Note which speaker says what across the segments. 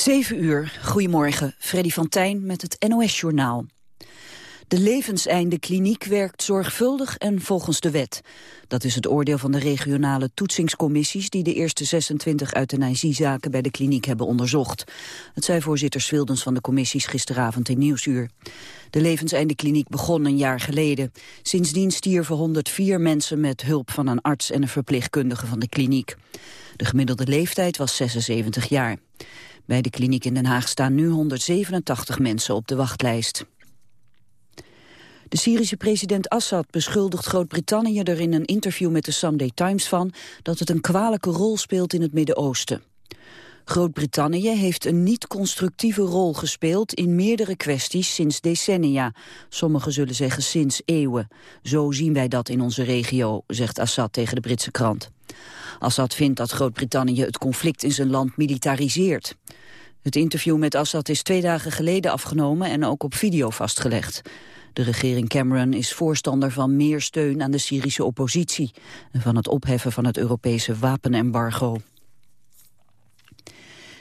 Speaker 1: 7 uur, goedemorgen, Freddy van Tijn met het NOS-journaal. De levenseinde kliniek werkt zorgvuldig en volgens de wet. Dat is het oordeel van de regionale toetsingscommissies... die de eerste 26 euthanasiezaken bij de kliniek hebben onderzocht. Het zei voorzitter Swildens van de commissies gisteravond in Nieuwsuur. De levenseinde kliniek begon een jaar geleden. Sindsdien stierven 104 mensen met hulp van een arts en een verpleegkundige van de kliniek. De gemiddelde leeftijd was 76 jaar. Bij de kliniek in Den Haag staan nu 187 mensen op de wachtlijst. De Syrische president Assad beschuldigt Groot-Brittannië er in een interview met de Sunday Times van dat het een kwalijke rol speelt in het Midden-Oosten. Groot-Brittannië heeft een niet-constructieve rol gespeeld in meerdere kwesties sinds decennia. Sommigen zullen zeggen sinds eeuwen. Zo zien wij dat in onze regio, zegt Assad tegen de Britse krant. Assad vindt dat Groot-Brittannië het conflict in zijn land militariseert. Het interview met Assad is twee dagen geleden afgenomen en ook op video vastgelegd. De regering Cameron is voorstander van meer steun aan de Syrische oppositie... en van het opheffen van het Europese wapenembargo.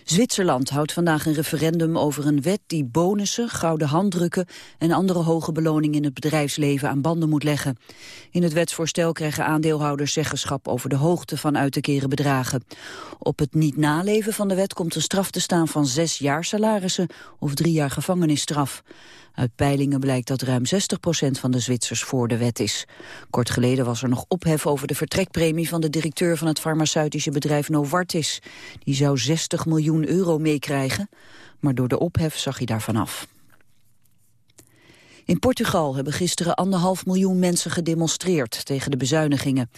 Speaker 1: Zwitserland houdt vandaag een referendum over een wet die bonussen, gouden handdrukken en andere hoge beloningen in het bedrijfsleven aan banden moet leggen. In het wetsvoorstel krijgen aandeelhouders zeggenschap over de hoogte van uit te keren bedragen. Op het niet naleven van de wet komt een straf te staan van zes jaar salarissen of drie jaar gevangenisstraf. Uit peilingen blijkt dat ruim 60% van de Zwitsers voor de wet is. Kort geleden was er nog ophef over de vertrekpremie van de directeur van het farmaceutische bedrijf Novartis. Die zou 60 miljoen euro meekrijgen, maar door de ophef zag hij daarvan af. In Portugal hebben gisteren anderhalf miljoen mensen gedemonstreerd tegen de bezuinigingen.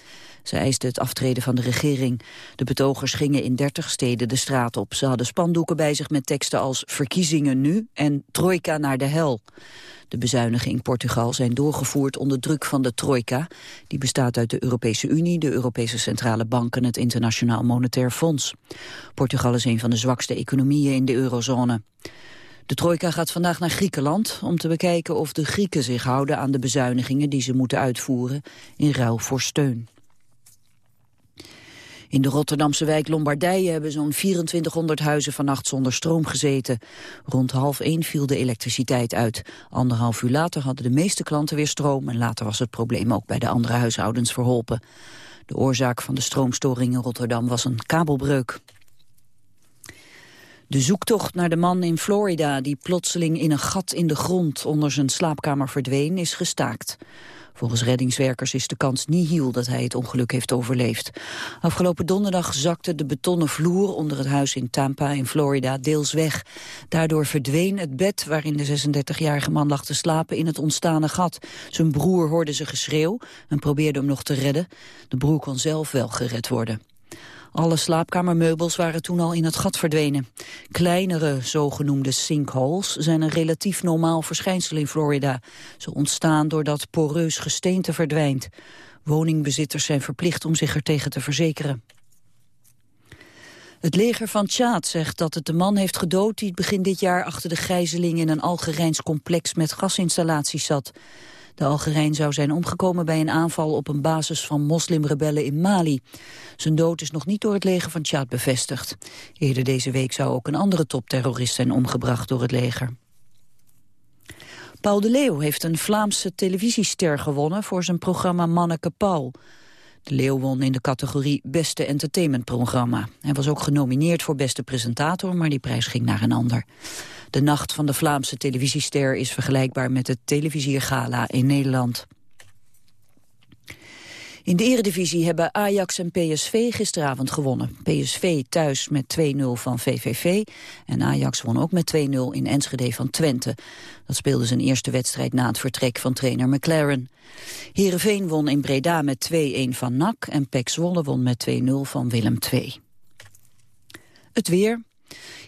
Speaker 1: Ze eisten het aftreden van de regering. De betogers gingen in 30 steden de straat op. Ze hadden spandoeken bij zich met teksten als verkiezingen nu en trojka naar de hel. De bezuinigingen in Portugal zijn doorgevoerd onder druk van de trojka. Die bestaat uit de Europese Unie, de Europese Centrale Bank en het Internationaal Monetair Fonds. Portugal is een van de zwakste economieën in de eurozone. De trojka gaat vandaag naar Griekenland om te bekijken of de Grieken zich houden aan de bezuinigingen die ze moeten uitvoeren in ruil voor steun. In de Rotterdamse wijk Lombardije hebben zo'n 2400 huizen vannacht zonder stroom gezeten. Rond half één viel de elektriciteit uit. Anderhalf uur later hadden de meeste klanten weer stroom... en later was het probleem ook bij de andere huishoudens verholpen. De oorzaak van de stroomstoring in Rotterdam was een kabelbreuk. De zoektocht naar de man in Florida die plotseling in een gat in de grond onder zijn slaapkamer verdween is gestaakt. Volgens reddingswerkers is de kans nihil dat hij het ongeluk heeft overleefd. Afgelopen donderdag zakte de betonnen vloer onder het huis in Tampa in Florida deels weg. Daardoor verdween het bed waarin de 36-jarige man lag te slapen in het ontstane gat. Zijn broer hoorde ze geschreeuw en probeerde hem nog te redden. De broer kon zelf wel gered worden. Alle slaapkamermeubels waren toen al in het gat verdwenen. Kleinere zogenoemde sinkholes zijn een relatief normaal verschijnsel in Florida. Ze ontstaan doordat poreus gesteente verdwijnt. Woningbezitters zijn verplicht om zich er tegen te verzekeren. Het leger van Tjaad zegt dat het de man heeft gedood... die begin dit jaar achter de gijzeling in een Algerijns complex met gasinstallaties zat. De Algerijn zou zijn omgekomen bij een aanval op een basis van moslimrebellen in Mali. Zijn dood is nog niet door het leger van Tjaad bevestigd. Eerder deze week zou ook een andere topterrorist zijn omgebracht door het leger. Paul de Leeuw heeft een Vlaamse televisiester gewonnen voor zijn programma Manneke Paul. De Leeuw won in de categorie Beste Entertainmentprogramma. Hij was ook genomineerd voor Beste Presentator, maar die prijs ging naar een ander. De nacht van de Vlaamse televisiester is vergelijkbaar met het televisiergala in Nederland. In de eredivisie hebben Ajax en PSV gisteravond gewonnen. PSV thuis met 2-0 van VVV en Ajax won ook met 2-0 in Enschede van Twente. Dat speelde zijn eerste wedstrijd na het vertrek van trainer McLaren. Heerenveen won in Breda met 2-1 van NAC en PEC Zwolle won met 2-0 van Willem II. Het weer.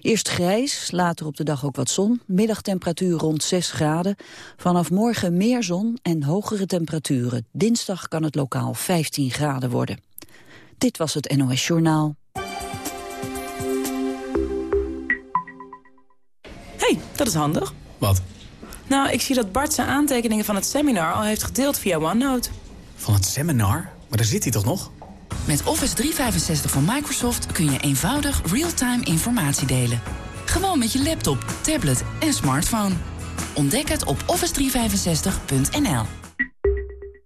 Speaker 1: Eerst grijs, later op de dag ook wat zon. Middagtemperatuur rond 6 graden. Vanaf morgen meer zon en hogere temperaturen. Dinsdag kan het lokaal 15 graden worden. Dit was het NOS Journaal.
Speaker 2: hey, dat is handig.
Speaker 3: Wat?
Speaker 2: Nou, ik zie dat Bart zijn aantekeningen van het seminar al heeft gedeeld via OneNote.
Speaker 3: Van het seminar? Maar daar zit hij toch nog?
Speaker 4: Met Office 365 van Microsoft kun je eenvoudig real-time informatie delen.
Speaker 2: Gewoon met je laptop, tablet en smartphone. Ontdek het op office365.nl.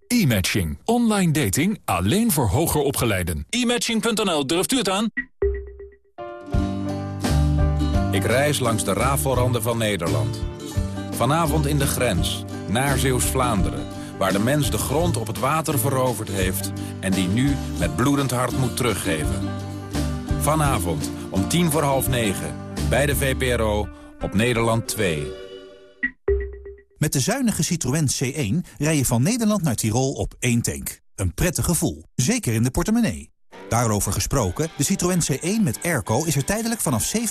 Speaker 4: E-matching. Online dating alleen voor hoger opgeleiden. E-matching.nl, durft u het aan?
Speaker 5: Ik reis langs de rafelranden van Nederland. Vanavond in de grens, naar Zeeuws-Vlaanderen... waar de mens de grond op het water veroverd heeft... en die nu met bloedend hart moet teruggeven. Vanavond om tien voor half negen, bij de VPRO, op Nederland 2.
Speaker 6: Met de zuinige Citroën C1 rij je van Nederland naar Tirol op één tank. Een prettig gevoel, zeker in de portemonnee. Daarover gesproken, de Citroën C1 met airco is er tijdelijk vanaf 7.390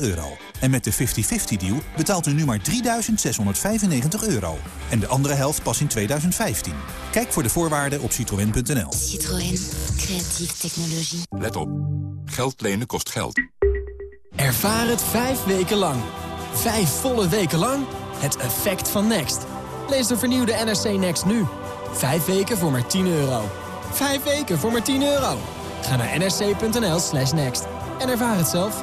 Speaker 6: euro. En met de 50-50-deal betaalt u nu maar 3.695 euro. En de andere helft pas in 2015. Kijk voor de voorwaarden op citroën.nl.
Speaker 7: Citroën. Creatieve technologie.
Speaker 4: Let op. Geld lenen kost geld.
Speaker 8: Ervaar het vijf weken lang. Vijf volle weken lang. Het effect van Next. Lees de vernieuwde NRC Next nu. Vijf weken voor maar 10 euro. Vijf weken voor maar 10 euro. Ga naar nrc.nl slash next en ervaar het zelf.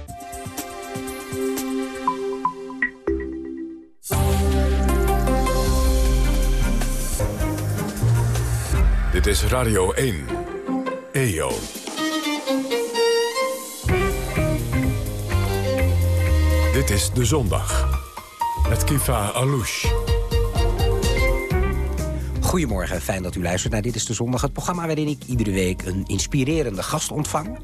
Speaker 4: Dit is Radio 1. EO. Dit is De Zondag. Met Kifa Alouche.
Speaker 9: Goedemorgen, fijn dat u luistert naar Dit is de Zondag. Het programma waarin ik iedere week een inspirerende gast ontvang.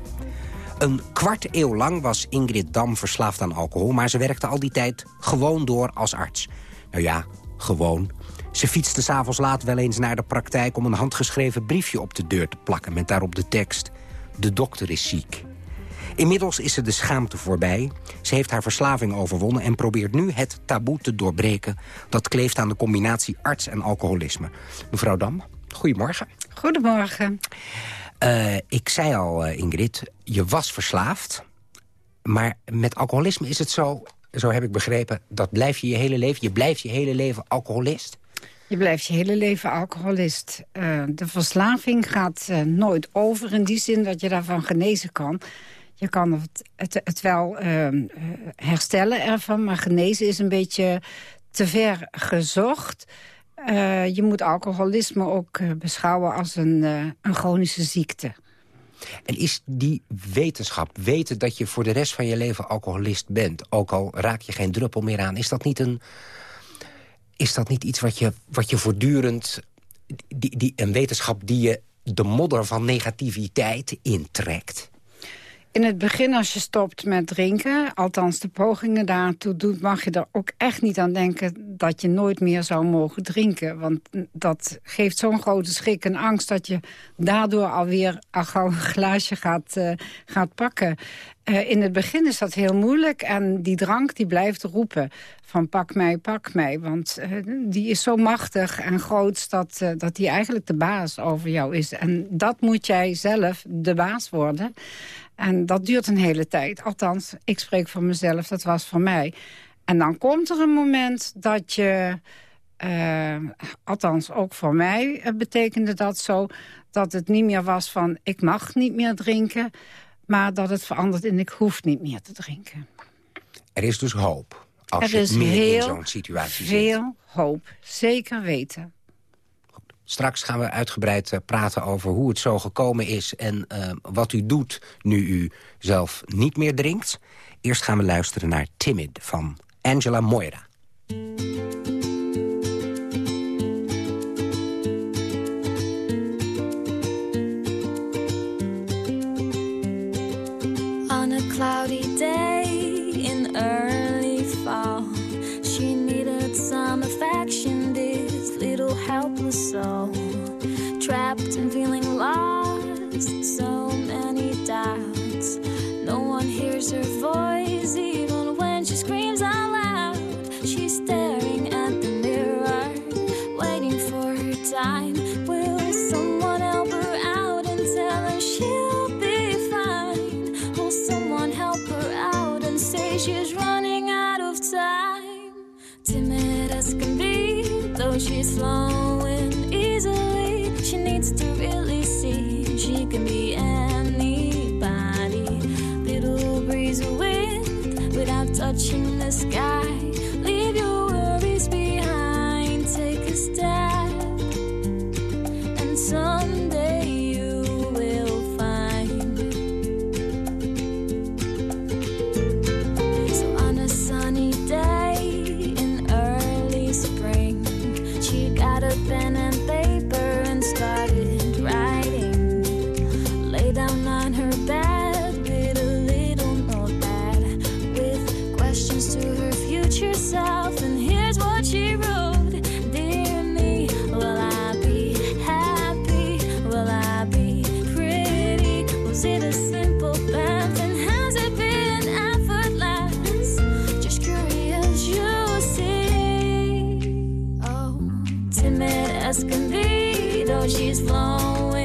Speaker 9: Een kwart eeuw lang was Ingrid Dam verslaafd aan alcohol... maar ze werkte al die tijd gewoon door als arts. Nou ja, gewoon. Ze fietste s'avonds laat wel eens naar de praktijk... om een handgeschreven briefje op de deur te plakken... met daarop de tekst... De dokter is ziek. Inmiddels is ze de schaamte voorbij. Ze heeft haar verslaving overwonnen en probeert nu het taboe te doorbreken... dat kleeft aan de combinatie arts en alcoholisme. Mevrouw Dam, goedemorgen.
Speaker 10: Goedemorgen.
Speaker 9: Uh, ik zei al, uh, Ingrid, je was verslaafd. Maar met alcoholisme is het zo, zo heb ik begrepen... dat blijf je je hele leven, je blijft je hele leven alcoholist.
Speaker 10: Je blijft je hele leven alcoholist. Uh, de verslaving gaat nooit over in die zin dat je daarvan genezen kan. Je kan het, het, het wel herstellen ervan, maar genezen is een beetje te ver gezocht... Je moet alcoholisme ook beschouwen als een, een chronische ziekte.
Speaker 9: En is die wetenschap, weten dat je voor de rest van je leven alcoholist bent... ook al raak je geen druppel meer aan, is dat niet, een, is dat niet iets wat je, wat je voortdurend... Die, die, een wetenschap die je de modder van negativiteit intrekt?
Speaker 10: In het begin als je stopt met drinken, althans de pogingen daartoe doet... mag je er ook echt niet aan denken dat je nooit meer zou mogen drinken. Want dat geeft zo'n grote schrik en angst dat je daardoor alweer al gauw een glaasje gaat, uh, gaat pakken. Uh, in het begin is dat heel moeilijk en die drank die blijft roepen van pak mij, pak mij. Want uh, die is zo machtig en groot dat, dat die eigenlijk de baas over jou is. En dat moet jij zelf de baas worden. En dat duurt een hele tijd. Althans, ik spreek voor mezelf, dat was voor mij. En dan komt er een moment dat je... Uh, althans, ook voor mij betekende dat zo... dat het niet meer was van ik mag niet meer drinken... maar dat het verandert in ik hoef niet meer te drinken.
Speaker 9: Er is dus hoop als
Speaker 10: er
Speaker 9: je meer in zo'n situatie
Speaker 10: veel
Speaker 9: zit.
Speaker 10: hoop, zeker weten.
Speaker 9: Straks gaan we uitgebreid uh, praten over hoe het zo gekomen is... en uh, wat u doet nu u zelf niet meer drinkt. Eerst gaan we luisteren naar Timid van Angela Moira.
Speaker 11: Trapped and feeling lost, so many doubts. No one hears her voice escondido she's flown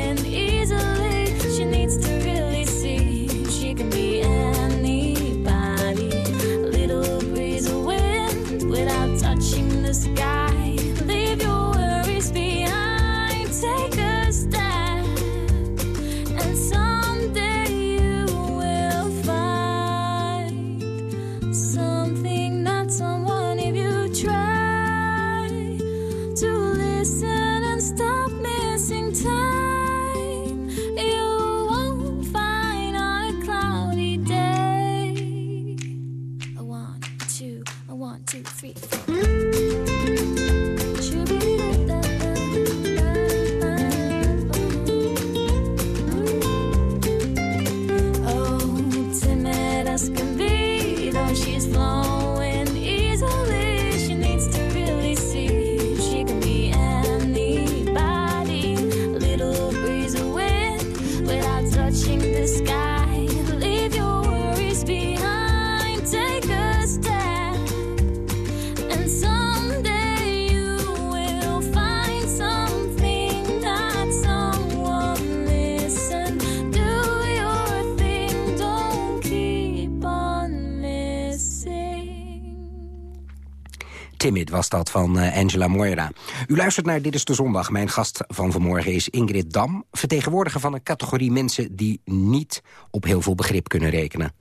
Speaker 11: was
Speaker 9: dat van eh, Angela Moira. U luistert naar Dit is de Zondag. Mijn gast van vanmorgen is Ingrid Dam... vertegenwoordiger van een categorie mensen... die niet op heel veel begrip kunnen rekenen.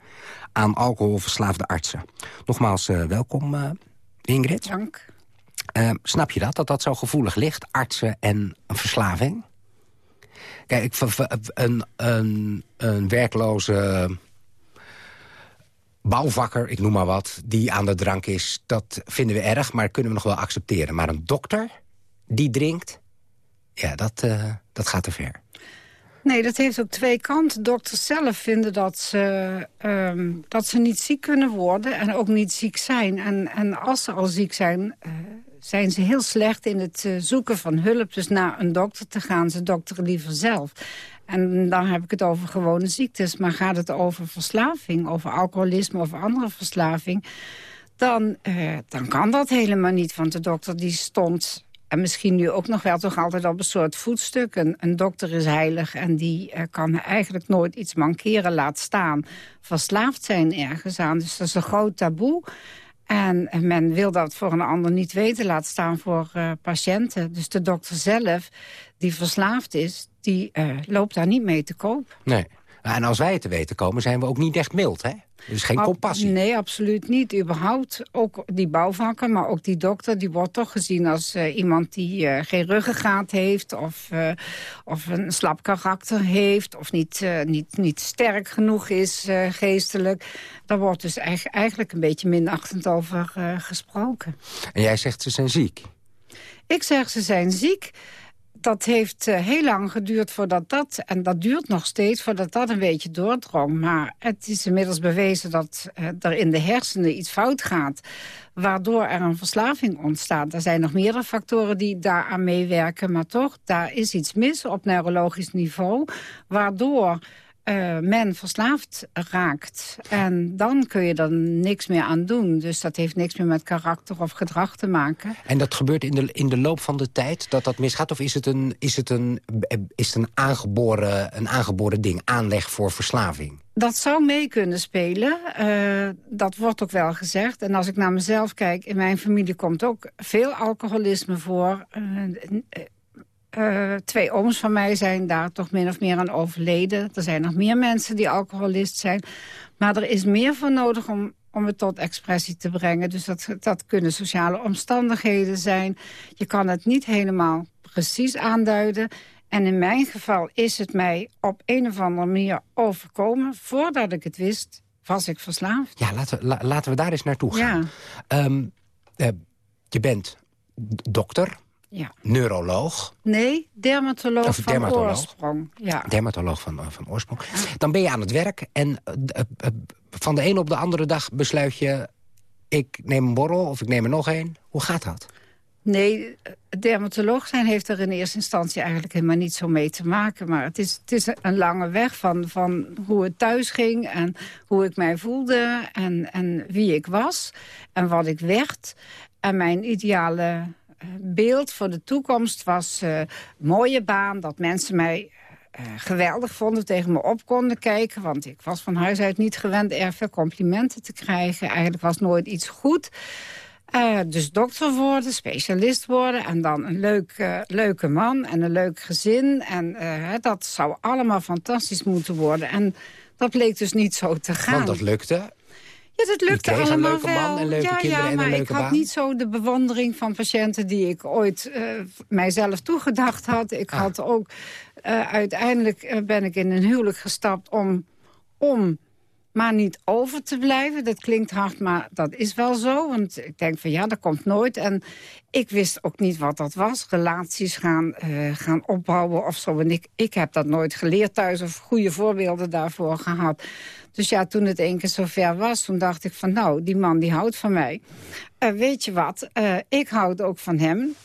Speaker 9: Aan alcoholverslaafde artsen. Nogmaals, eh, welkom eh, Ingrid.
Speaker 10: Dank.
Speaker 9: Snap je dat, dat dat zo gevoelig ligt? Artsen en een verslaving? Kijk, een, een, een werkloze bouwvakker, ik noem maar wat... die aan de drank is, dat vinden we erg, maar kunnen we nog wel accepteren. Maar een dokter die drinkt, ja, dat, eh, dat gaat te ver.
Speaker 10: Nee, dat heeft ook twee kanten. Dokters zelf vinden dat ze, ehm, dat ze niet ziek kunnen worden en ook niet ziek zijn. En, en als ze al ziek zijn, eh, zijn ze heel slecht in het eh, zoeken van hulp. Dus naar een dokter te gaan, ze dokteren liever zelf. En dan heb ik het over gewone ziektes. Maar gaat het over verslaving, over alcoholisme of andere verslaving... dan, eh, dan kan dat helemaal niet. Want de dokter die stond en misschien nu ook nog wel toch altijd op een soort voetstuk. Een, dokter is heilig en die eh, kan eigenlijk nooit iets mankeren, laat staan. Verslaafd zijn ergens aan, dus dat is een groot taboe. En men wil dat voor een ander niet weten, laat staan voor eh, patiënten. Dus de dokter zelf, die verslaafd is, die eh, loopt daar niet mee te koop.
Speaker 9: Nee. En als wij het te weten komen, zijn we ook niet echt mild, hè? Is geen
Speaker 10: Ab-
Speaker 9: compassie.
Speaker 10: Nee, absoluut niet. Überhaupt ook die bouwvakker, maar ook die dokter... die wordt toch gezien als eh, iemand die eh, geen ruggengraat heeft... Of, of een slap karakter heeft... of niet, niet, niet sterk genoeg is geestelijk. Daar wordt dus eig- eigenlijk een beetje minachtend over gesproken.
Speaker 9: En jij zegt ze zijn ziek.
Speaker 10: Ik zeg, ze zijn ziek. Dat heeft eh, heel lang geduurd voordat dat... en dat duurt nog steeds voordat dat een beetje doordrong. Maar het is inmiddels bewezen dat eh, er in de hersenen iets fout gaat... waardoor er een verslaving ontstaat. Er zijn nog meerdere factoren die daaraan meewerken... maar toch, daar is iets mis op neurologisch niveau... waardoor uh, men verslaafd raakt. En dan kun je er niks meer aan doen. Dus dat heeft niks meer met karakter of gedrag te maken.
Speaker 9: En dat gebeurt in de, in de loop van de tijd dat dat misgaat? Of is het een, is het een, is het een, aangeboren, een aangeboren ding, aanleg voor verslaving?
Speaker 10: Dat zou mee kunnen spelen. Uh, dat wordt ook wel gezegd. En als ik naar mezelf kijk, in mijn familie komt ook veel alcoholisme voor. Uh, uh, twee ooms van mij zijn daar toch min of meer aan overleden. Er zijn nog meer mensen die alcoholist zijn. Maar er is meer voor nodig om, om het tot expressie te brengen. Dus dat, dat kunnen sociale omstandigheden zijn. Je kan het niet helemaal precies aanduiden. En in mijn geval is het mij op een of andere manier overkomen. Voordat ik het wist, was ik verslaafd.
Speaker 9: Ja, laten we, laten we daar eens naartoe gaan. Ja. Um, uh, je bent dokter,
Speaker 10: ja.
Speaker 9: Neuroloog.
Speaker 10: Nee, dermatoloog of van oorsprong. Ja.
Speaker 9: Dermatoloog van, van oorsprong. Dan ben je aan het werk en uh, uh, van de ene op de andere dag besluit je... ik neem een borrel of ik neem er nog een. Hoe gaat dat?
Speaker 10: Nee, dermatoloog zijn heeft er in eerste instantie eigenlijk helemaal niet zo mee te maken. Maar het is, het is een lange weg van, van hoe het thuis ging en hoe ik mij voelde en, en wie ik was en wat ik werd. En mijn ideale beeld voor de toekomst was uh, mooie baan. Dat mensen mij uh, geweldig vonden, tegen me op konden kijken. Want ik was van huis uit niet gewend erg veel complimenten te krijgen. Eigenlijk was nooit iets goed. Uh, dus dokter worden, specialist worden en dan een leuk, leuke man en een leuk gezin. En dat zou allemaal fantastisch moeten worden. En dat bleek dus niet zo te gaan.
Speaker 9: Want dat lukte
Speaker 10: ja, dat lukte allemaal
Speaker 9: leuke
Speaker 10: wel.
Speaker 9: man en leuke
Speaker 10: ja,
Speaker 9: kinderen
Speaker 10: ja,
Speaker 9: en
Speaker 10: maar
Speaker 9: een
Speaker 10: ik had niet zo de bewondering van patiënten die ik ooit uh, mijzelf toegedacht had. Ik ah. had ook, uh, uiteindelijk uh, ben ik in een huwelijk gestapt om, om maar niet over te blijven. Dat klinkt hard, maar dat is wel zo. Want ik denk van ja, dat komt nooit. En ik wist ook niet wat dat was. Relaties gaan, uh, gaan opbouwen of zo. En ik, ik heb dat nooit geleerd thuis of goede voorbeelden daarvoor gehad. Dus ja, toen het één keer zover was, toen dacht ik van... nou, die man die houdt van mij. Uh, weet je wat, uh, ik houd ook van hem.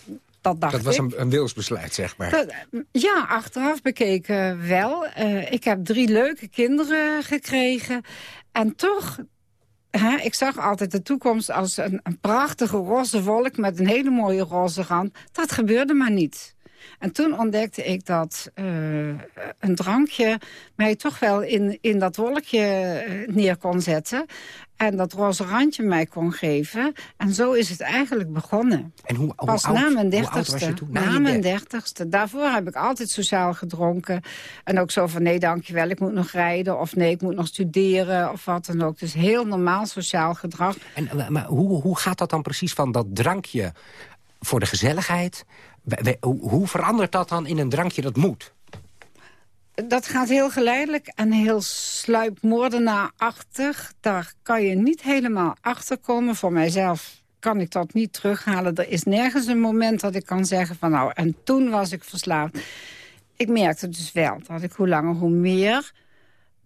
Speaker 10: Dat, dacht
Speaker 9: dat was. Een, een wilsbesluit, zeg maar.
Speaker 10: Dat, ja, achteraf bekeken wel. Uh, ik heb drie leuke kinderen gekregen. En toch, hè, ik zag altijd de toekomst als een, een prachtige roze wolk... met een hele mooie roze rand. Dat gebeurde maar niet. En toen ontdekte ik dat uh, een drankje mij toch wel in, in dat wolkje uh, neer kon zetten. En dat roze randje mij kon geven. En zo is het eigenlijk begonnen.
Speaker 9: En hoe, hoe
Speaker 10: Pas
Speaker 9: oud,
Speaker 10: na mijn dertigste.
Speaker 9: je toen?
Speaker 10: Na mijn dertigste. Daarvoor heb ik altijd sociaal gedronken. En ook zo van, nee, dankjewel, ik moet nog rijden. Of nee, ik moet nog studeren. Of wat dan ook. Dus heel normaal sociaal gedrag.
Speaker 9: En, maar hoe, hoe gaat dat dan precies van dat drankje voor de gezelligheid... Hoe verandert dat dan in een drankje dat moet?
Speaker 10: Dat gaat heel geleidelijk en heel sluipmoordenaarachtig. Daar kan je niet helemaal achter komen. Voor mijzelf kan ik dat niet terughalen. Er is nergens een moment dat ik kan zeggen van nou, en toen was ik verslaafd. Ik merkte dus wel dat ik hoe langer hoe meer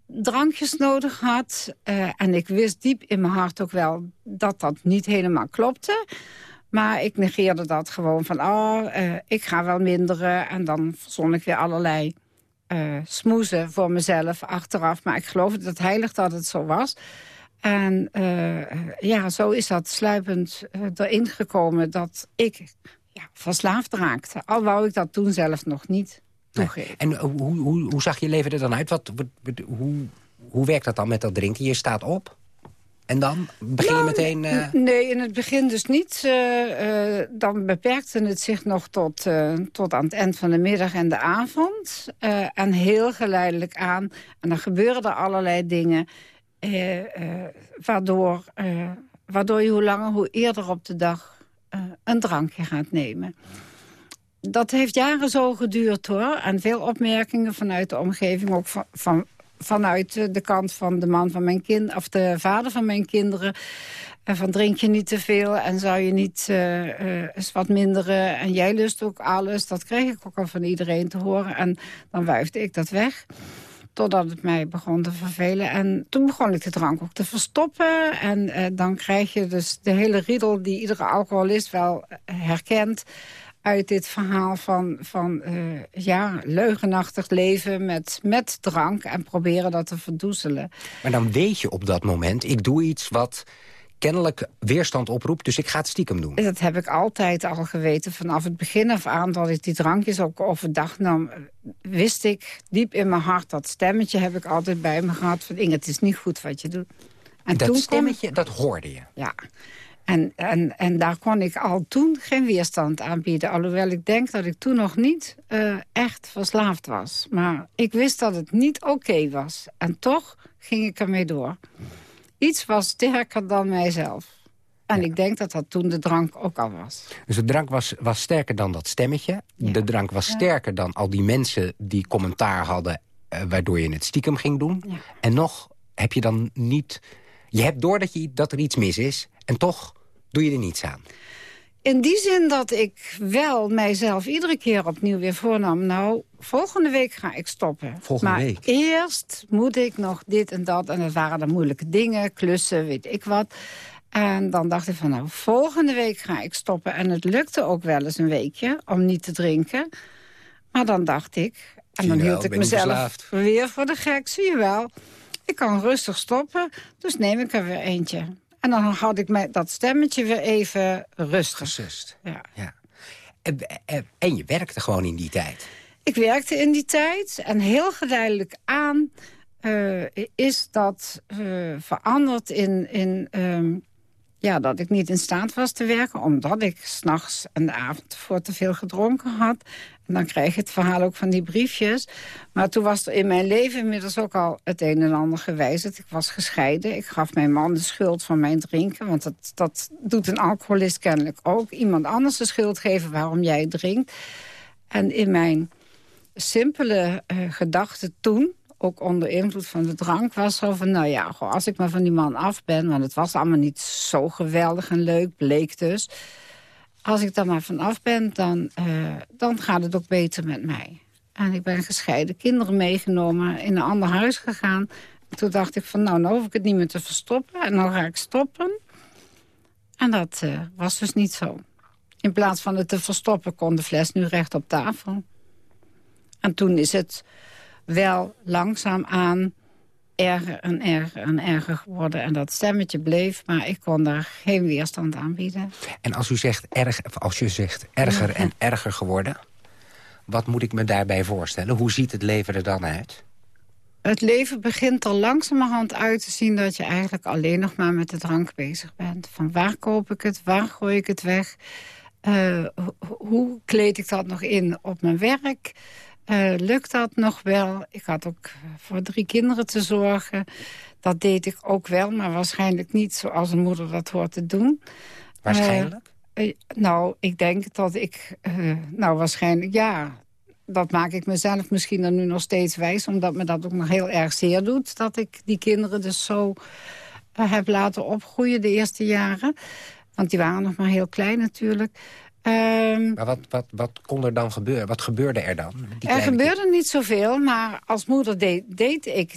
Speaker 10: drankjes nodig had. Uh, en ik wist diep in mijn hart ook wel dat dat niet helemaal klopte. Maar ik negeerde dat gewoon van, oh, uh, ik ga wel minderen. En dan verzon ik weer allerlei uh, smoezen voor mezelf achteraf. Maar ik geloof dat heilig dat het zo was. En uh, ja, zo is dat sluipend erin gekomen dat ik ja, verslaafd raakte. Al wou ik dat toen zelf nog niet toegeven.
Speaker 9: En hoe, hoe, hoe zag je leven er dan uit? Wat, hoe, hoe werkt dat dan met dat drinken? Je staat op? En dan begin je meteen... Uh...
Speaker 10: Nee, in het begin dus niet. Uh, uh, dan beperkte het zich nog tot, tot aan het eind van de middag en de avond. en heel geleidelijk aan. En dan gebeuren er allerlei dingen... waardoor, waardoor je hoe langer, hoe eerder op de dag een drankje gaat nemen. Dat heeft jaren zo geduurd hoor. En veel opmerkingen vanuit de omgeving, ook van, van vanuit de kant van de man van mijn kind, of de vader van mijn kinderen. En van drink je niet te veel en zou je niet uh, uh, eens wat minderen. En jij lust ook alles. Dat kreeg ik ook al van iedereen te horen. En dan wuifde ik dat weg. Totdat het mij begon te vervelen. En toen begon ik de drank ook te verstoppen. En dan krijg je dus de hele riedel die iedere alcoholist wel herkent uit dit verhaal van, van eh, ja, leugenachtig leven met, met drank... en proberen dat te verdoezelen.
Speaker 9: Maar dan weet je op dat moment, ik doe iets wat kennelijk weerstand oproept... dus ik ga het stiekem doen.
Speaker 10: Dat heb ik altijd al geweten. Vanaf het begin af aan dat ik die drankjes ook overdag nam... wist ik diep in mijn hart, dat stemmetje heb ik altijd bij me gehad... van Inge, het is niet goed wat je doet.
Speaker 9: En dat stemmetje, dat hoorde je?
Speaker 10: Ja. En, en, en daar kon ik al toen geen weerstand aan bieden. Alhoewel ik denk dat ik toen nog niet uh, echt verslaafd was. Maar ik wist dat het niet oké was. En toch ging ik ermee door. Iets was sterker dan mijzelf. En ik denk dat dat toen de drank ook al was.
Speaker 9: Dus de drank was, was sterker dan dat stemmetje. Ja. De drank was sterker dan al die mensen die commentaar hadden... Uh, waardoor je het stiekem ging doen.
Speaker 10: Ja.
Speaker 9: En nog heb je dan niet... Je hebt door dat, je, dat er iets mis is. En toch doe je er niets aan.
Speaker 10: In die zin dat ik wel mijzelf iedere keer opnieuw weer voornam... nou, volgende week ga ik stoppen.
Speaker 9: Volgende
Speaker 10: maar
Speaker 9: week?
Speaker 10: eerst moet ik nog dit en dat. En dat waren dan moeilijke dingen, klussen, weet ik wat. En dan dacht ik van, nou, volgende week ga ik stoppen. En het lukte ook wel eens een weekje om niet te drinken. Maar dan dacht ik... En dan hield ik mezelf weer voor de gek, zie je wel. Ik kan rustig stoppen, dus neem ik er weer eentje. En dan had ik met dat stemmetje weer even rustig.
Speaker 9: Gesust.
Speaker 10: Ja.
Speaker 9: ja. En, en, en, je werkte gewoon in die tijd?
Speaker 10: Ik werkte in die tijd. En heel geleidelijk aan uh, is dat uh, veranderd in... in um, ja, dat ik niet in staat was te werken... omdat ik s'nachts en de avond voor te veel gedronken had. Dan krijg je het verhaal ook van die briefjes. Maar toen was er in mijn leven inmiddels ook al het een en ander gewijzigd. Ik was gescheiden. Ik gaf mijn man de schuld van mijn drinken. Want dat, dat doet een alcoholist kennelijk ook. Iemand anders de schuld geven waarom jij drinkt. En in mijn simpele uh, gedachte toen ook onder invloed van de drank was zo van... nou ja, als ik maar van die man af ben... want het was allemaal niet zo geweldig en leuk, bleek dus... als ik er maar van af ben, dan, uh, dan gaat het ook beter met mij. En ik ben gescheiden, kinderen meegenomen, in een ander huis gegaan. En toen dacht ik van, nou, nou hoef ik het niet meer te verstoppen... en nou ga ik stoppen. En dat uh, was dus niet zo. In plaats van het te verstoppen kon de fles nu recht op tafel. En toen is het wel langzaam aan erger en erger en erger geworden. En dat stemmetje bleef, maar ik kon daar geen weerstand aan bieden.
Speaker 9: En als u zegt, erg, als je zegt erger ja. en erger geworden... wat moet ik me daarbij voorstellen? Hoe ziet het leven er dan uit?
Speaker 10: Het leven begint er langzamerhand uit te zien... dat je eigenlijk alleen nog maar met de drank bezig bent. Van waar koop ik het, waar gooi ik het weg... Uh, hoe kleed ik dat nog in op mijn werk... Uh, lukt dat nog wel? Ik had ook voor drie kinderen te zorgen. Dat deed ik ook wel, maar waarschijnlijk niet zoals een moeder dat hoort te doen.
Speaker 9: Waarschijnlijk?
Speaker 10: Uh, uh, nou, ik denk dat ik... nou, waarschijnlijk, ja. Dat maak ik mezelf misschien dan nu nog steeds wijs... omdat me dat ook nog heel erg zeer doet... dat ik die kinderen dus zo heb laten opgroeien de eerste jaren. Want die waren nog maar heel klein natuurlijk...
Speaker 9: Um, maar wat, wat, wat kon er dan gebeuren? Wat gebeurde er dan?
Speaker 10: er gebeurde kind? niet zoveel, maar als moeder deed, deed ik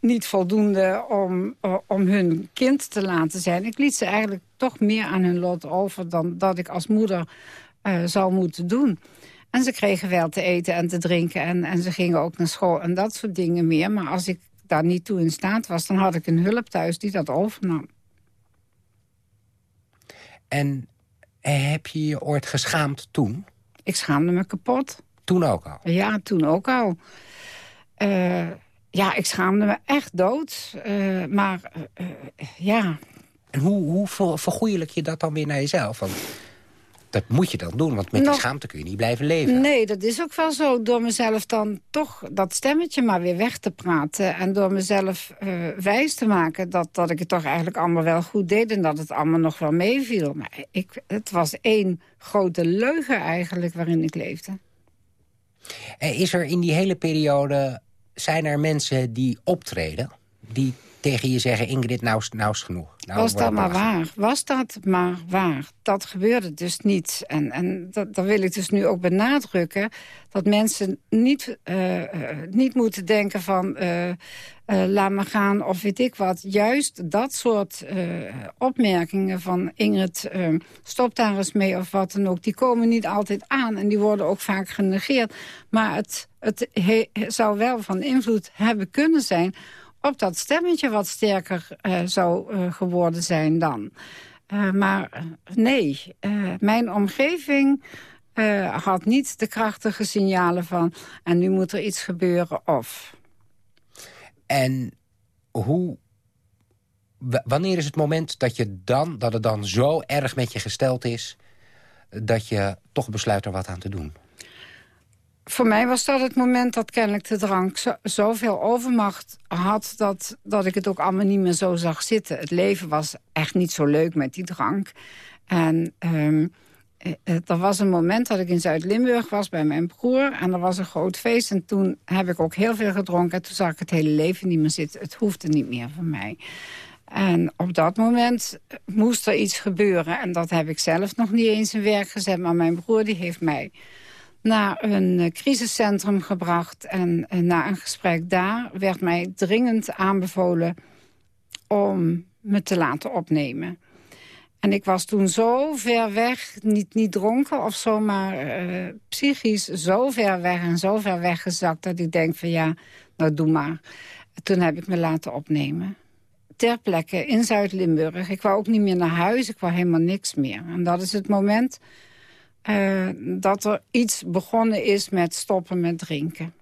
Speaker 10: niet voldoende om, om hun kind te laten zijn. Ik liet ze eigenlijk toch meer aan hun lot over dan dat ik als moeder uh, zou moeten doen. En ze kregen wel te eten en te drinken en, en ze gingen ook naar school en dat soort dingen meer. Maar als ik daar niet toe in staat was, dan had ik een hulp thuis die dat overnam.
Speaker 9: En heb je je ooit geschaamd toen?
Speaker 10: Ik schaamde me kapot.
Speaker 9: Toen ook al?
Speaker 10: Ja, toen ook al. Uh, ja, ik schaamde me echt dood. Uh, maar uh, ja...
Speaker 9: En hoe, hoe vergoeilijk je dat dan weer naar jezelf? Want dat moet je dan doen, want met Nog, die schaamte kun je niet blijven leven.
Speaker 10: Nee, dat is ook wel zo. Door mezelf dan toch dat stemmetje maar weer weg te praten... en door mezelf uh, wijs te maken dat, dat ik het toch eigenlijk allemaal wel goed deed... en dat het allemaal nog wel meeviel. Maar ik, het was één grote leugen eigenlijk waarin ik leefde.
Speaker 9: Is er in die hele periode... zijn er mensen die optreden... die tegen je zeggen... Ingrid, nou, is- nou is genoeg. Nou
Speaker 10: was dat maar waar? Was dat maar waar? Dat gebeurde dus niet. En, en dat, dat wil ik dus nu ook benadrukken. Dat mensen niet, eh, eh, niet moeten denken van... eh, laat me gaan of weet ik wat. Juist dat soort opmerkingen van Ingrid... stop daar eens mee of wat dan ook. Die komen niet altijd aan en die worden ook vaak genegeerd. Maar het, het he- zou wel van invloed hebben kunnen zijn op dat stemmetje wat sterker eh, zou eh, geworden zijn dan. Eh, maar nee, mijn omgeving had niet de krachtige signalen van... en nu moet er iets gebeuren of...
Speaker 9: En hoe... Wanneer is het moment dat, je dan, dat het dan zo erg met je gesteld is... dat je toch besluit er wat aan te doen?
Speaker 10: Voor mij was dat het moment dat kennelijk de drank zo, zoveel overmacht had... Dat, dat ik het ook allemaal niet meer zo zag zitten. Het leven was echt niet zo leuk met die drank. En eh, eh, er was een moment dat ik in Zuid-Limburg was bij mijn broer... en er was een groot feest en toen heb ik ook heel veel gedronken... en toen zag ik het hele leven niet meer zitten. Het hoefde niet meer van mij. En op dat moment moest er iets gebeuren. En dat heb ik zelf nog niet eens in werk gezet. Maar mijn broer die heeft mij naar een eh, crisiscentrum gebracht. En, en na een gesprek daar werd mij dringend aanbevolen om me te laten opnemen. En ik was toen zo ver weg, niet, niet dronken of zo, maar eh, psychisch zo ver weg en zo ver weggezakt... dat ik denk van ja, nou doe maar. Toen heb ik me laten opnemen. Ter plekke in Zuid-Limburg. Ik wou ook niet meer naar huis, ik wou helemaal niks meer. En dat is het moment eh, dat er iets begonnen is met stoppen met drinken.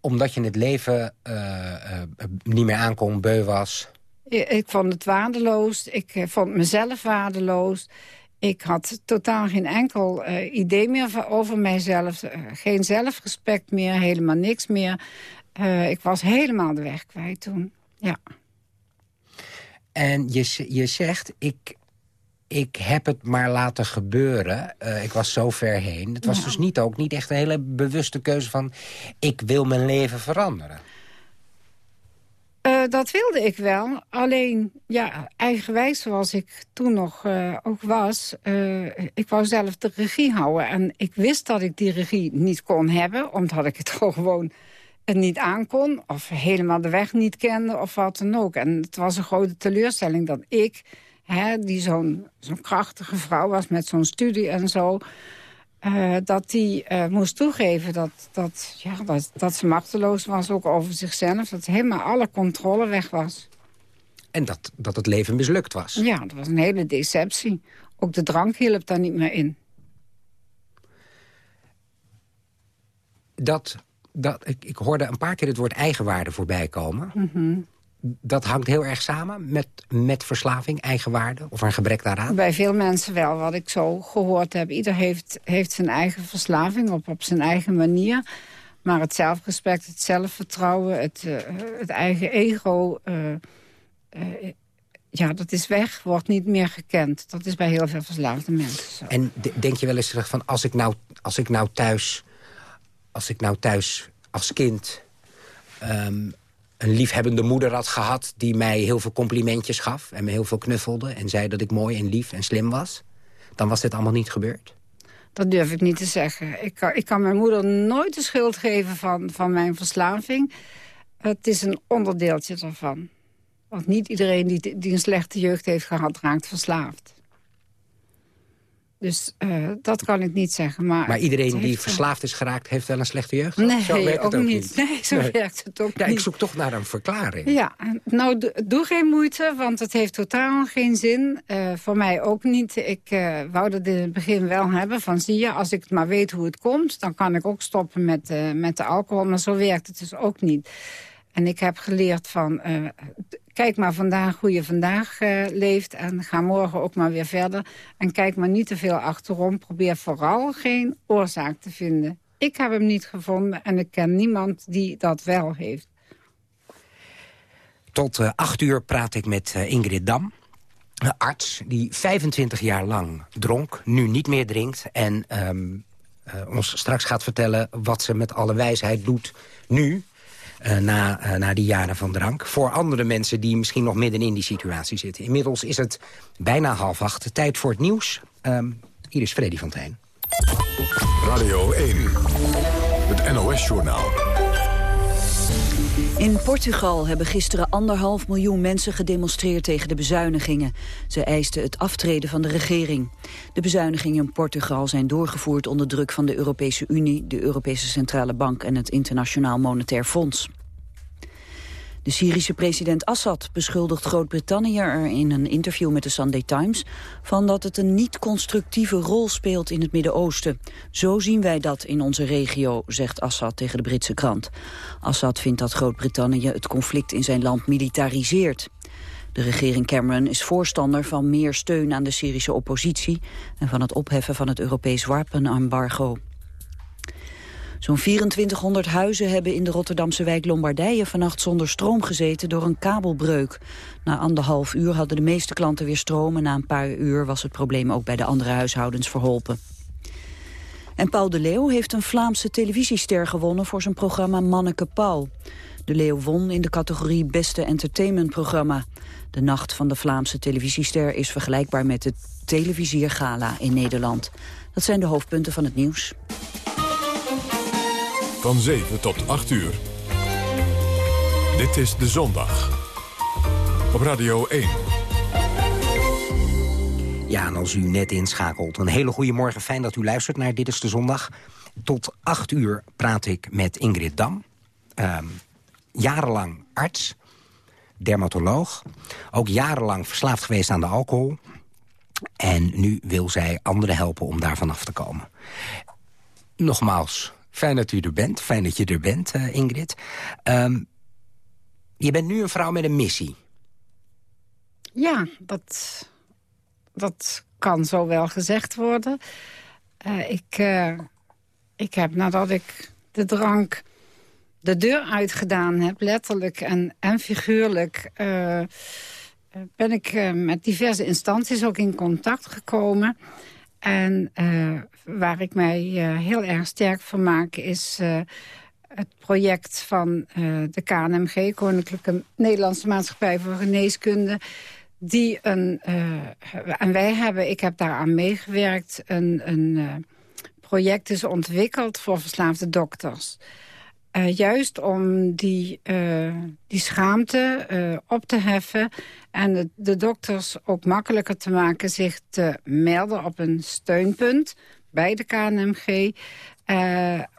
Speaker 9: Omdat je het leven eh, eh, niet meer aankon, beu was...
Speaker 10: Ik, ik vond het waardeloos. Ik vond mezelf waardeloos. Ik had totaal geen enkel idee meer over mijzelf. Geen zelfrespect meer, helemaal niks meer. Ik was helemaal de weg kwijt toen. Ja.
Speaker 9: En je, je zegt, ik, ik heb het maar laten gebeuren. Eh, ik was zo ver heen. Het was
Speaker 10: Ja.
Speaker 9: dus niet ook niet echt een hele bewuste keuze van... ik wil mijn leven veranderen.
Speaker 10: Eh, dat wilde ik wel. Alleen, ja, eigenwijs zoals ik toen nog eh, ook was... ik wou zelf de regie houden. En ik wist dat ik die regie niet kon hebben... omdat ik het gewoon eh, niet aankon... of helemaal de weg niet kende of wat dan ook. En het was een grote teleurstelling dat ik... Hè, die zo'n zo'n krachtige vrouw was met zo'n studie en zo... eh, dat die eh, moest toegeven dat, dat, ja, dat, dat ze machteloos was, ook over zichzelf. Dat helemaal alle controle weg was.
Speaker 9: En dat, dat het leven mislukt was.
Speaker 10: Ja, dat was een hele deceptie. Ook de drank hielp daar niet meer in.
Speaker 9: Dat, dat, ik, ik hoorde een paar keer het woord eigenwaarde voorbij komen.
Speaker 10: Mhm.
Speaker 9: Dat hangt heel erg samen met, met verslaving, eigenwaarde... of een gebrek daaraan.
Speaker 10: Bij veel mensen wel, wat ik zo gehoord heb. Ieder heeft, heeft zijn eigen verslaving op, op zijn eigen manier. Maar het zelfrespect, het zelfvertrouwen, het, eh, het eigen ego... eh, eh, ja, dat is weg, wordt niet meer gekend. Dat is bij heel veel verslaafde mensen zo.
Speaker 9: En de- denk je wel eens terug van als ik nou, als ik nou thuis, als ik nou thuis als kind ehm, een liefhebbende moeder had gehad die mij heel veel complimentjes gaf en me heel veel knuffelde en zei dat ik mooi en lief en slim was, dan was dit allemaal niet gebeurd.
Speaker 10: Dat durf ik niet te zeggen. Ik kan, ik kan mijn moeder nooit de schuld geven van, van mijn verslaving. Het is een onderdeeltje daarvan. Want niet iedereen die, die een slechte jeugd heeft gehad, raakt verslaafd. Dus eh, dat kan ik niet zeggen. Maar,
Speaker 9: Maar iedereen die verslaafd is geraakt heeft wel een slechte jeugd?
Speaker 10: Nee,
Speaker 9: Zo werkt
Speaker 10: ook,
Speaker 9: het ook
Speaker 10: niet. Nee, zo
Speaker 9: Nee.
Speaker 10: werkt het ook
Speaker 9: Ja,
Speaker 10: niet.
Speaker 9: ik zoek toch naar een verklaring.
Speaker 10: Ja, nou, do- doe geen moeite, want het heeft totaal geen zin. Eh, voor mij ook niet. Ik eh, wou dat in het begin wel hebben. Van zie je, als ik het maar weet hoe het komt... dan kan ik ook stoppen met, met de alcohol. Maar zo werkt het dus ook niet. En ik heb geleerd van... kijk maar vandaag hoe je vandaag eh, leeft... en ga morgen ook maar weer verder. En kijk maar niet te veel achterom. Probeer vooral geen oorzaak te vinden. Ik heb hem niet gevonden en ik ken niemand die dat wel heeft.
Speaker 9: Tot eh, acht uur praat ik met eh, Ingrid Dam. Een arts die 25 jaar lang dronk, nu niet meer drinkt... en ehm, eh, ons straks gaat vertellen wat ze met alle wijsheid doet nu. Na, na die jaren van drank. Voor andere mensen die misschien nog midden in die situatie zitten. Inmiddels is het bijna half acht. Tijd voor het nieuws. Um, hier is Freddy van Tijn.
Speaker 12: Radio 1, het NOS-journaal.
Speaker 1: In Portugal hebben gisteren anderhalf miljoen mensen gedemonstreerd tegen de bezuinigingen. Ze eisten het aftreden van de regering. De bezuinigingen in Portugal zijn doorgevoerd onder druk van de Europese Unie, de Europese Centrale Bank en het Internationaal Monetair Fonds. De Syrische president Assad beschuldigt Groot-Brittannië er in een interview met de Sunday Times van dat het een niet-constructieve rol speelt in het Midden-Oosten. Zo zien wij dat in onze regio, zegt Assad tegen de Britse krant. Assad vindt dat Groot-Brittannië het conflict in zijn land militariseert. De regering Cameron is voorstander van meer steun aan de Syrische oppositie en van het opheffen van het Europees wapenembargo. Zo'n 2400 huizen hebben in de Rotterdamse wijk Lombardije vannacht zonder stroom gezeten door een kabelbreuk. Na anderhalf uur hadden de meeste klanten weer stroom en na een paar uur was het probleem ook bij de andere huishoudens verholpen. En Paul de Leeuw heeft een Vlaamse televisiester gewonnen voor zijn programma Manneke Paul. De Leeuw won in de categorie Beste Entertainmentprogramma. De nacht van de Vlaamse televisiester is vergelijkbaar met het Televisiergala in Nederland. Dat zijn de hoofdpunten van het nieuws.
Speaker 12: Van 7 tot 8 uur. Dit is De Zondag. Op Radio 1.
Speaker 9: Ja, en als u net inschakelt, een hele goede morgen. Fijn dat u luistert naar Dit is de Zondag. Tot 8 uur praat ik met Ingrid Dam. Uh, jarenlang arts, dermatoloog. Ook jarenlang verslaafd geweest aan de alcohol. En nu wil zij anderen helpen om daarvan af te komen. Nogmaals, Fijn dat u er bent. Fijn dat je er bent, uh, Ingrid. Um, je bent nu een vrouw met een missie.
Speaker 10: Ja, dat, dat kan zo wel gezegd worden. Uh, ik, uh, ik heb nadat ik de drank de deur uitgedaan heb, letterlijk en, en figuurlijk... ben ik met diverse instanties ook in contact gekomen... En uh, waar ik mij uh, heel erg sterk van maak is uh, het project van de KNMG... Koninklijke Nederlandse Maatschappij voor Geneeskunde... Die een, en wij hebben, ik heb daaraan meegewerkt... een, een project is ontwikkeld voor verslaafde dokters... Uh, juist om die, uh, die schaamte uh, op te heffen... en de, de, dokters ook makkelijker te maken zich te melden op een steunpunt... bij de KNMG,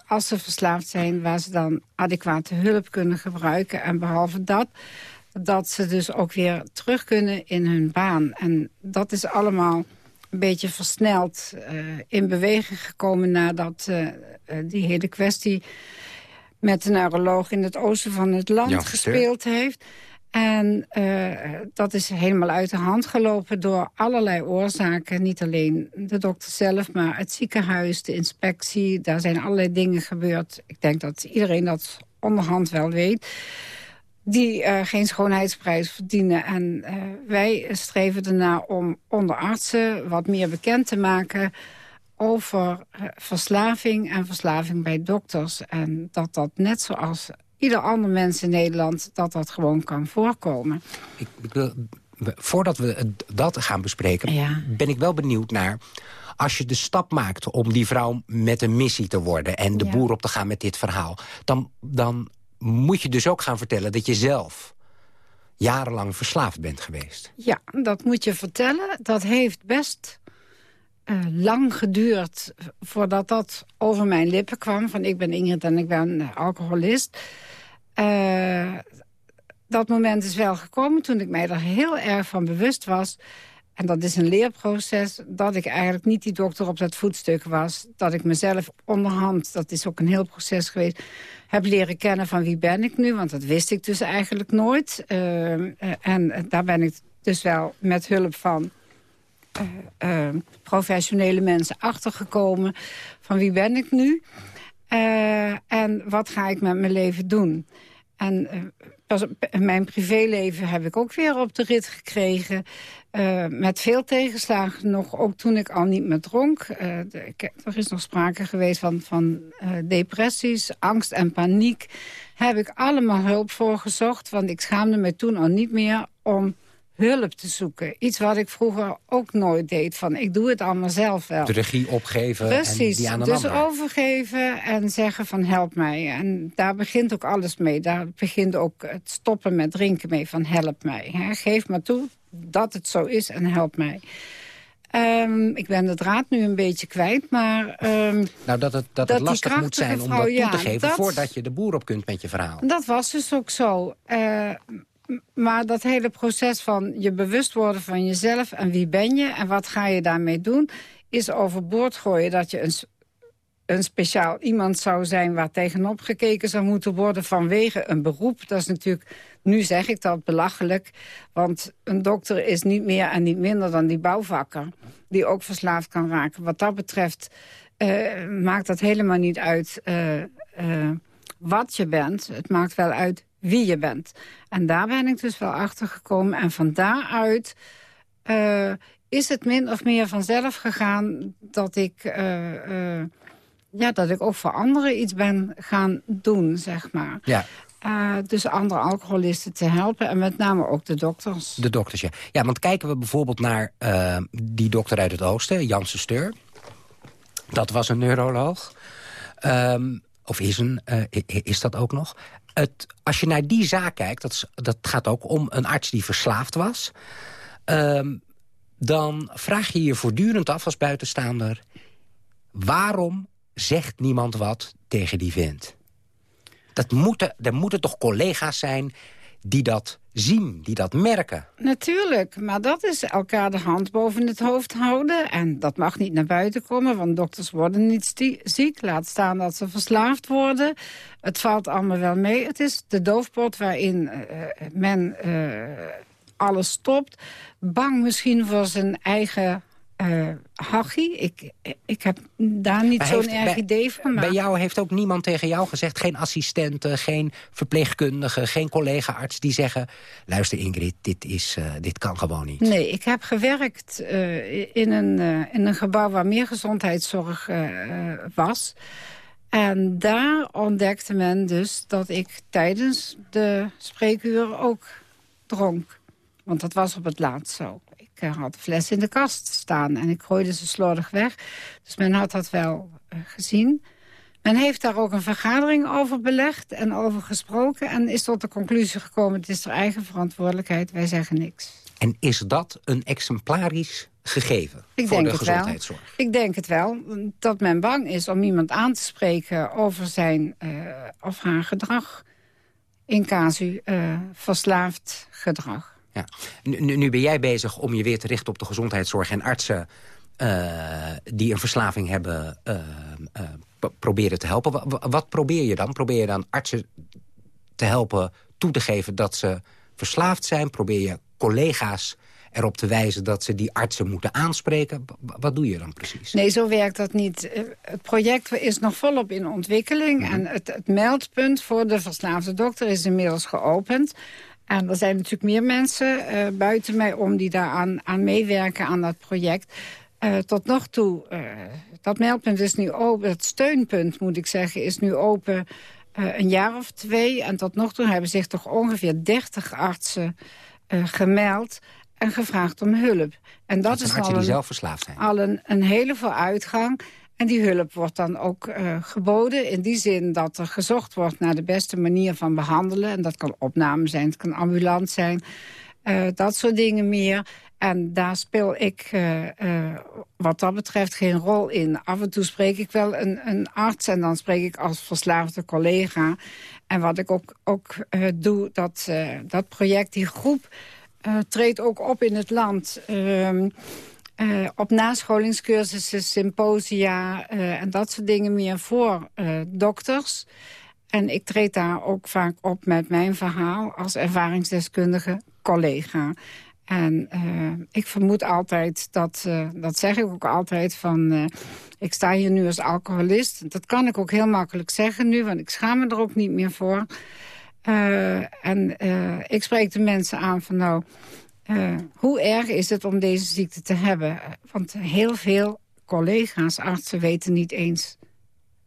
Speaker 10: als ze verslaafd zijn... waar ze dan adequate hulp kunnen gebruiken. En behalve dat, dat ze dus ook weer terug kunnen in hun baan. En dat is allemaal een beetje versneld in beweging gekomen... nadat die hele kwestie met een neuroloog in het oosten van het land gespeeld heeft. En uh, dat is helemaal uit de hand gelopen door allerlei oorzaken. Niet alleen de dokter zelf, maar het ziekenhuis, de inspectie. Daar zijn allerlei dingen gebeurd. Ik denk dat iedereen dat onderhand wel weet. Die uh, geen schoonheidsprijs verdienen. En uh, wij streven ernaar om onder artsen wat meer bekend te maken over eh, verslaving en verslaving bij dokters. En dat dat net zoals ieder ander mens in Nederland... dat dat gewoon kan voorkomen.
Speaker 9: Ik, voordat we dat gaan bespreken, ben ik wel benieuwd naar... als je de stap maakt om die vrouw met een missie te worden... en de boer op te gaan met dit verhaal... Dan, dan moet je dus ook gaan vertellen dat je zelf jarenlang verslaafd bent geweest.
Speaker 10: Ja, dat moet je vertellen. Dat heeft best uh, lang geduurd voordat dat over mijn lippen kwam. Van ik ben Ingrid en ik ben alcoholist. Uh, dat moment is wel gekomen toen ik mij er heel erg van bewust was. En dat is een leerproces. Dat ik eigenlijk niet die dokter op dat voetstuk was. Dat ik mezelf onderhand, dat is ook een heel proces geweest... heb leren kennen van wie ben ik nu. Want dat wist ik dus eigenlijk nooit. En daar ben ik dus wel met hulp van uh, professionele mensen achtergekomen... van wie ben ik nu uh, en wat ga ik met mijn leven doen. En pas, mijn privéleven heb ik ook weer op de rit gekregen. Met veel tegenslagen nog, ook toen ik al niet meer dronk. Er is nog sprake geweest van, van depressies, angst en paniek. Heb ik allemaal hulp voor gezocht, want ik schaamde me toen al niet meer om hulp te zoeken. Iets wat ik vroeger ook nooit deed. Van ik doe het allemaal zelf wel.
Speaker 9: De regie opgeven
Speaker 10: Precies,
Speaker 9: en die aan de
Speaker 10: dus overgeven en zeggen van help mij. En daar begint ook alles mee. Daar begint ook het stoppen met drinken mee van help mij. Geef maar toe dat het zo is en help mij. Um, ik ben de draad nu een beetje kwijt, maar... Um,
Speaker 9: nou, dat het, dat, dat het lastig moet zijn om dat toe te geven... Dat, voordat je de boer op kunt met je verhaal.
Speaker 10: Dat was dus ook zo. Uh, maar dat hele proces van je bewust worden van jezelf... en wie ben je en wat ga je daarmee doen... is overboord gooien dat je een, een speciaal iemand zou zijn... waar tegenop gekeken zou moeten worden vanwege een beroep. Dat is natuurlijk, nu zeg ik dat, belachelijk. Want een dokter is niet meer en niet minder dan die bouwvakker... die ook verslaafd kan raken. Wat dat betreft uh, maakt dat helemaal niet uit... Uh, uh, wat je bent. Het maakt wel uit wie je bent. En daar ben ik dus wel achter gekomen. En van daaruit uh, is het min of meer vanzelf gegaan dat ik, uh, uh, ja, dat ik ook voor anderen iets ben gaan doen, zeg maar.
Speaker 9: Ja.
Speaker 10: Uh, dus andere alcoholisten te helpen. En met name ook de dokters.
Speaker 9: De dokters, ja. Ja, want kijken we bijvoorbeeld naar uh, die dokter uit het oosten, Janssen Steur. Dat was een neuroloog. Um, of is, een, uh, is dat ook nog? Als je naar die zaak kijkt, dat, dat gaat ook om een arts die verslaafd was... Um, dan vraag je je voortdurend af als buitenstaander... waarom zegt niemand wat tegen die vent? Dat moeten, er moeten toch collega's zijn die dat zien, die dat merken.
Speaker 10: Natuurlijk, maar dat is elkaar de hand boven het hoofd houden. En dat mag niet naar buiten komen, want dokters worden niet ziek. Laat staan dat ze verslaafd worden. Het valt allemaal wel mee. Het is de doofpot waarin uh, men uh, alles stopt. Bang misschien voor zijn eigen uh, hachie. Ik, ik heb daar niet zo'n erg idee van.
Speaker 9: Maar... Bij jou heeft ook niemand tegen jou gezegd... geen assistenten, geen verpleegkundige, geen collega-arts... die zeggen, luister Ingrid, dit, is, uh, dit kan gewoon niet.
Speaker 10: Nee, ik heb gewerkt uh, in, een, in een gebouw waar meer gezondheidszorg was... En daar ontdekte men dus dat ik tijdens de spreekuur ook dronk. Want dat was op het laatst zo ik had de fles in de kast staan en ik gooide ze slordig weg. Dus men had dat wel uh, gezien. Men heeft daar ook een vergadering over belegd en over gesproken... en is tot de conclusie gekomen, het is er eigen verantwoordelijkheid, wij zeggen niks.
Speaker 9: En is dat een exemplarisch gegeven
Speaker 10: ik
Speaker 9: voor
Speaker 10: denk
Speaker 9: de gezondheidszorg?
Speaker 10: Het wel. Ik denk het wel, dat men bang is om iemand aan te spreken over zijn uh, of haar gedrag... in casu uh, verslaafd gedrag.
Speaker 9: Ja. Nu, nu, ben jij bezig om je weer te richten op de gezondheidszorg... en artsen uh, die een verslaving hebben uh, uh, proberen te helpen. Wat, wat, probeer je dan? Probeer je dan artsen te helpen toe te geven dat ze verslaafd zijn? Probeer je collega's erop te wijzen dat ze die artsen moeten aanspreken? Wat doe je dan precies?
Speaker 10: Nee, zo werkt dat niet. Het project is nog volop in ontwikkeling. Mm -hmm. En het, het meldpunt voor de verslaafde dokter is inmiddels geopend. En er zijn natuurlijk meer mensen uh, buiten mij om die daaraan aan meewerken aan dat project. Uh, tot nog toe, uh, dat meldpunt is nu open, het steunpunt moet ik zeggen, is nu open een jaar of twee. En tot nog toe hebben zich toch ongeveer 30 artsen gemeld en gevraagd om hulp.
Speaker 9: En dat, dat is al, een, zelf verslaafd zijn.
Speaker 10: al een, een hele vooruitgang. En die hulp wordt dan ook uh, geboden in die zin dat er gezocht wordt naar de beste manier van behandelen. En dat kan opname zijn, het kan ambulant zijn, uh, dat soort dingen meer. En daar speel ik uh, wat dat betreft geen rol in. Af en toe spreek ik wel een, een arts en dan spreek ik als verslaafde collega. En wat ik ook, ook doe, dat, dat project, die groep, treedt ook op in het land... Uh, op nascholingscursussen, symposia uh, en dat soort dingen meer voor uh, dokters. En ik treed daar ook vaak op met mijn verhaal als ervaringsdeskundige collega. En ik vermoed altijd, dat, dat zeg ik ook altijd, van ik sta hier nu als alcoholist. Dat kan ik ook heel makkelijk zeggen nu, want ik schaam me er ook niet meer voor. En ik spreek de mensen aan van nou, uh, hoe erg is het om deze ziekte te hebben? Want heel veel collega's, artsen weten niet eens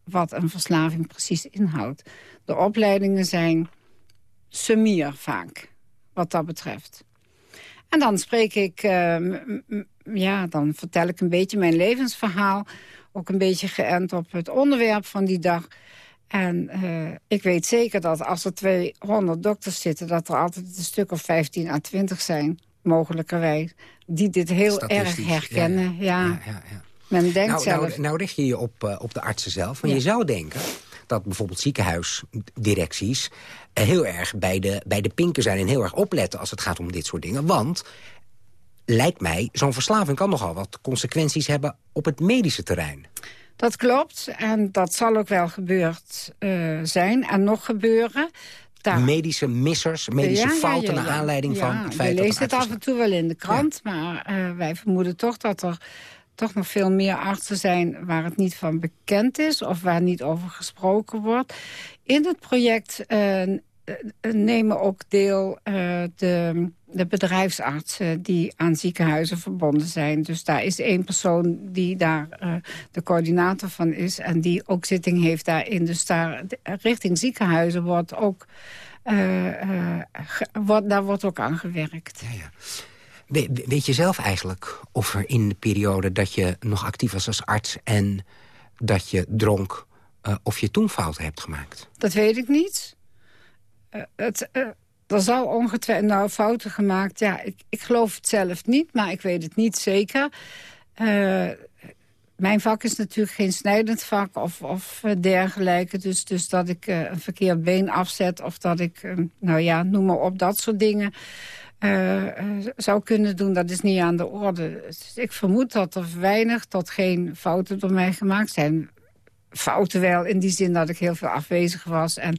Speaker 10: wat een verslaving precies inhoudt. De opleidingen zijn sumier vaak, wat dat betreft. En dan spreek ik, ja, dan vertel ik een beetje mijn levensverhaal. Ook een beetje geënt op het onderwerp van die dag. En uh, ik weet zeker dat als er 200 dokters zitten... dat er altijd een stuk of 15 à 20 zijn, mogelijkerwijs... die dit heel erg herkennen. Ja, ja. ja, ja Men denkt
Speaker 9: nou,
Speaker 10: zelf...
Speaker 9: Nou, nou richt je je op, uh, op de artsen zelf. Maar je zou denken dat bijvoorbeeld ziekenhuisdirecties... Uh, heel erg bij de, bij de pinken zijn en heel erg opletten als het gaat om dit soort dingen. Want lijkt mij, zo'n verslaving kan nogal wat consequenties hebben op het medische terrein.
Speaker 10: Dat klopt en dat zal ook wel gebeurd uh, zijn en nog gebeuren.
Speaker 9: Daar... Medische missers, medische ja, fouten naar aanleiding van het feit
Speaker 10: je leest het af en toe wel in de krant, maar uh, wij vermoeden toch dat er toch nog veel meer artsen zijn waar het niet van bekend is... of waar niet over gesproken wordt. In het project uh, nemen ook deel de de bedrijfsartsen die aan ziekenhuizen verbonden zijn. Dus daar is één persoon die daar de coördinator van is... en die ook zitting heeft daarin. Dus daar richting ziekenhuizen wordt ook... Wordt, daar wordt ook aan gewerkt.
Speaker 9: Ja, ja. We, weet je zelf eigenlijk of er in de periode dat je nog actief was als arts... en dat je dronk, of je toen fouten hebt gemaakt?
Speaker 10: Dat weet ik niet. Het, er zal ongetwijfeld nou, fouten gemaakt. Ja, ik, ik geloof het zelf niet, maar ik weet het niet zeker. Uh, mijn vak is natuurlijk geen snijdend vak of, of dergelijke. Dus, dus dat ik een verkeerd been afzet of dat ik, nou ja, noem maar op, dat soort dingen... zou kunnen doen, dat is niet aan de orde. Dus ik vermoed dat er weinig tot geen fouten door mij gemaakt zijn fouten wel. In die zin dat ik heel veel afwezig was en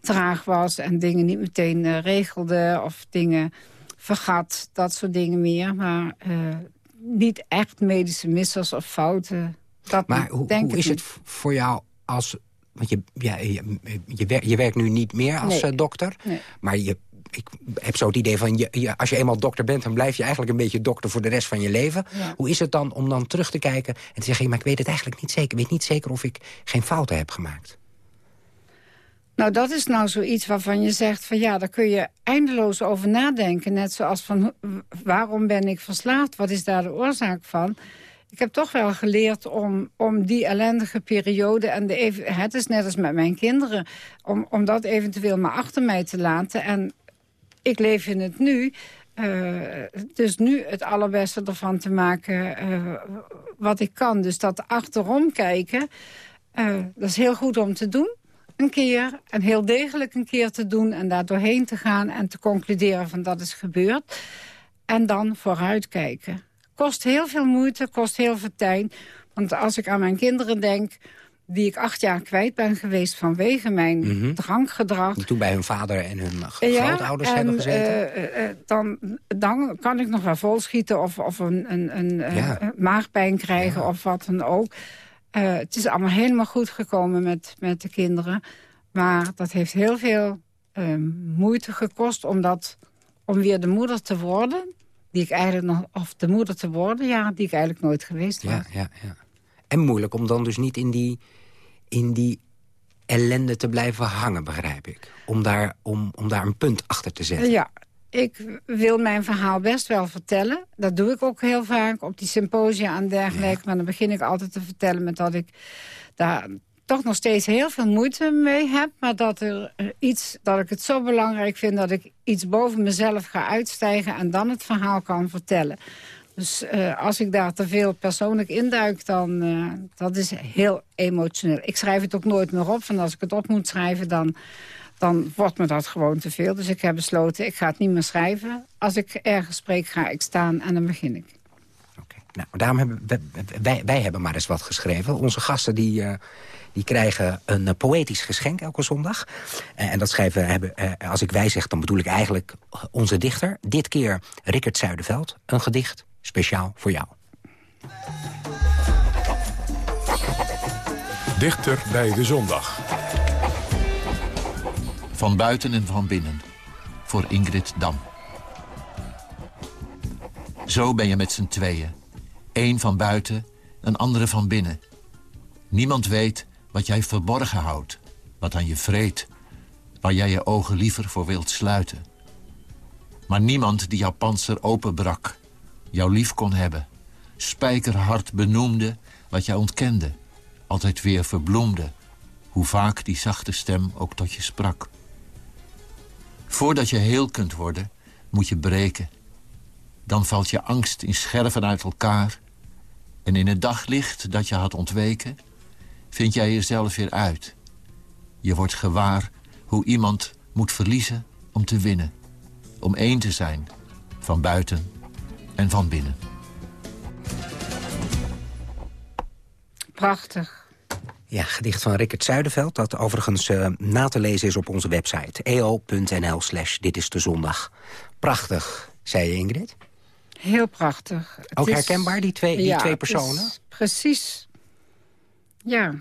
Speaker 10: traag was... en dingen niet meteen uh, regelde of dingen vergat. Dat soort dingen meer. Maar uh, niet echt medische missers of fouten. Dat
Speaker 9: maar hoe, hoe is het voor jou als... Want je, ja, je, je, je, werkt nu niet meer als nee. uh, dokter. Nee. Maar je ik heb zo het idee van, je, je, als je eenmaal dokter bent... dan blijf je eigenlijk een beetje dokter voor de rest van je leven. Ja. Hoe is het dan om dan terug te kijken en te zeggen... maar ik weet het eigenlijk niet zeker. Ik weet niet zeker of ik geen fouten heb gemaakt.
Speaker 10: Nou, dat is nou zoiets waarvan je zegt... van ja, daar kun je eindeloos over nadenken. Net zoals van, waarom ben ik verslaafd? Wat is daar de oorzaak van? Ik heb toch wel geleerd om, om die ellendige periode... en de, het is net als met mijn kinderen... Om, om dat eventueel maar achter mij te laten... en ik leef in het nu. Uh, dus nu het allerbeste ervan te maken uh, wat ik kan. Dus dat achterom kijken, uh, dat is heel goed om te doen. Een keer, en heel degelijk een keer te doen... en daar doorheen te gaan en te concluderen van dat is gebeurd. En dan vooruitkijken. Kost heel veel moeite, kost heel veel tijd. Want als ik aan mijn kinderen denk die ik acht jaar kwijt ben geweest vanwege mijn mm -hmm. drankgedrag.
Speaker 9: Toen bij hun vader en hun grootouders hebben gezeten?
Speaker 10: Uh, uh, dan, dan kan ik nog wel volschieten of, of een, een, een ja. maagpijn krijgen ja. of wat dan ook. het is allemaal helemaal goed gekomen met, met de kinderen. Maar dat heeft heel veel moeite gekost om, dat, om weer de moeder te worden... die ik eigenlijk nog, of de moeder te worden, ja, die ik eigenlijk nooit geweest was.
Speaker 9: Ja, ja, ja. En moeilijk om dan dus niet in die in die ellende te blijven hangen, begrijp ik. Om daar, om, om daar een punt achter te zetten.
Speaker 10: Ja, ik wil mijn verhaal best wel vertellen. Dat doe ik ook heel vaak op die symposia en dergelijke. Ja. Maar dan begin ik altijd te vertellen met dat ik daar toch nog steeds heel veel moeite mee heb. Maar dat, er iets, dat ik het zo belangrijk vind dat ik iets boven mezelf ga uitstijgen... en dan het verhaal kan vertellen. Dus uh, als ik daar te veel persoonlijk induik, dan uh, dat is heel emotioneel. Ik schrijf het ook nooit meer op, van als ik het op moet schrijven, dan, dan wordt me dat gewoon te veel. Dus ik heb besloten, ik ga het niet meer schrijven. Als ik ergens spreek, ga ik staan en dan begin ik.
Speaker 9: Oké, nou, daarom hebben wij, wij, hebben maar eens wat geschreven. Onze gasten die... Uh, die krijgen een poëtisch geschenk elke zondag. En dat schrijven hebben, als ik wij zeg, dan bedoel ik eigenlijk onze dichter. Dit keer Rickert Zuiderveld, een gedicht Speciaal voor jou.
Speaker 12: Dichter bij de zondag.
Speaker 13: Van buiten en van binnen. Voor Ingrid Dam. Zo ben je met z'n tweeën. Eén van buiten, een andere van binnen. Niemand weet wat jij verborgen houdt. Wat aan je vreet. Waar jij je ogen liever voor wilt sluiten. Maar niemand die jouw panzer openbrak. Jou lief kon hebben. Spijkerhard benoemde wat jij ontkende. Altijd weer verbloemde. Hoe vaak die zachte stem ook tot je sprak. Voordat je heel kunt worden, moet je breken. Dan valt je angst in scherven uit elkaar. En in het daglicht dat je had ontweken, vind jij jezelf weer uit. Je wordt gewaar hoe iemand moet verliezen om te winnen. Om één te zijn, van buiten en van binnen.
Speaker 10: Prachtig.
Speaker 9: Ja, gedicht van Rickert Zuiderveld, dat overigens uh, na te lezen is op onze website. eo.nl slash dit is de zondag. Prachtig, zei je Ingrid?
Speaker 10: Heel prachtig. Het
Speaker 9: Ook
Speaker 10: is-
Speaker 9: herkenbaar, die twee, die
Speaker 10: Ja,
Speaker 9: twee
Speaker 10: het is
Speaker 9: personen?
Speaker 10: precies, ja,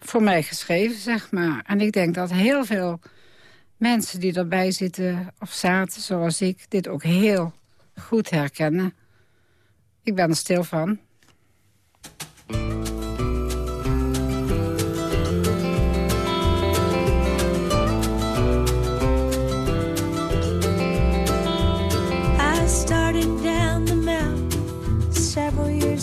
Speaker 10: voor mij geschreven, zeg maar. En ik denk dat heel veel mensen die erbij zitten of zaten, zoals ik... dit ook heel goed herkennen. Ik ben er stil van.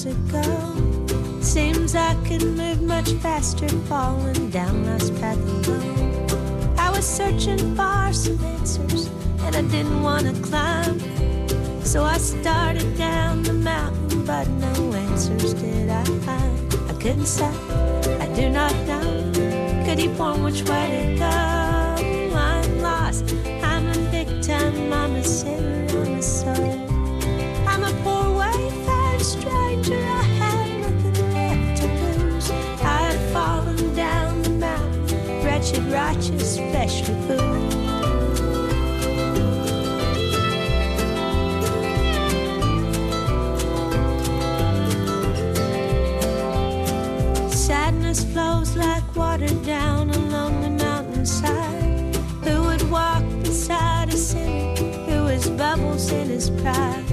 Speaker 14: Ago. Seems I could move much faster falling down life's path alone. I was searching for some answers and I didn't want to climb. So I started down the mountain, but no answers did I find. I couldn't say, I do not know. Could he point which way to go? I'm lost. I'm a victim. I'm a sinner. I'm a soul. I'm a poor wayfaring stranger. I had nothing left to lose. I have fallen down the mountain, wretched, righteous, fleshly fool. Flows like water down along the mountainside. Who would walk beside a sinner who has bubbles in his pride?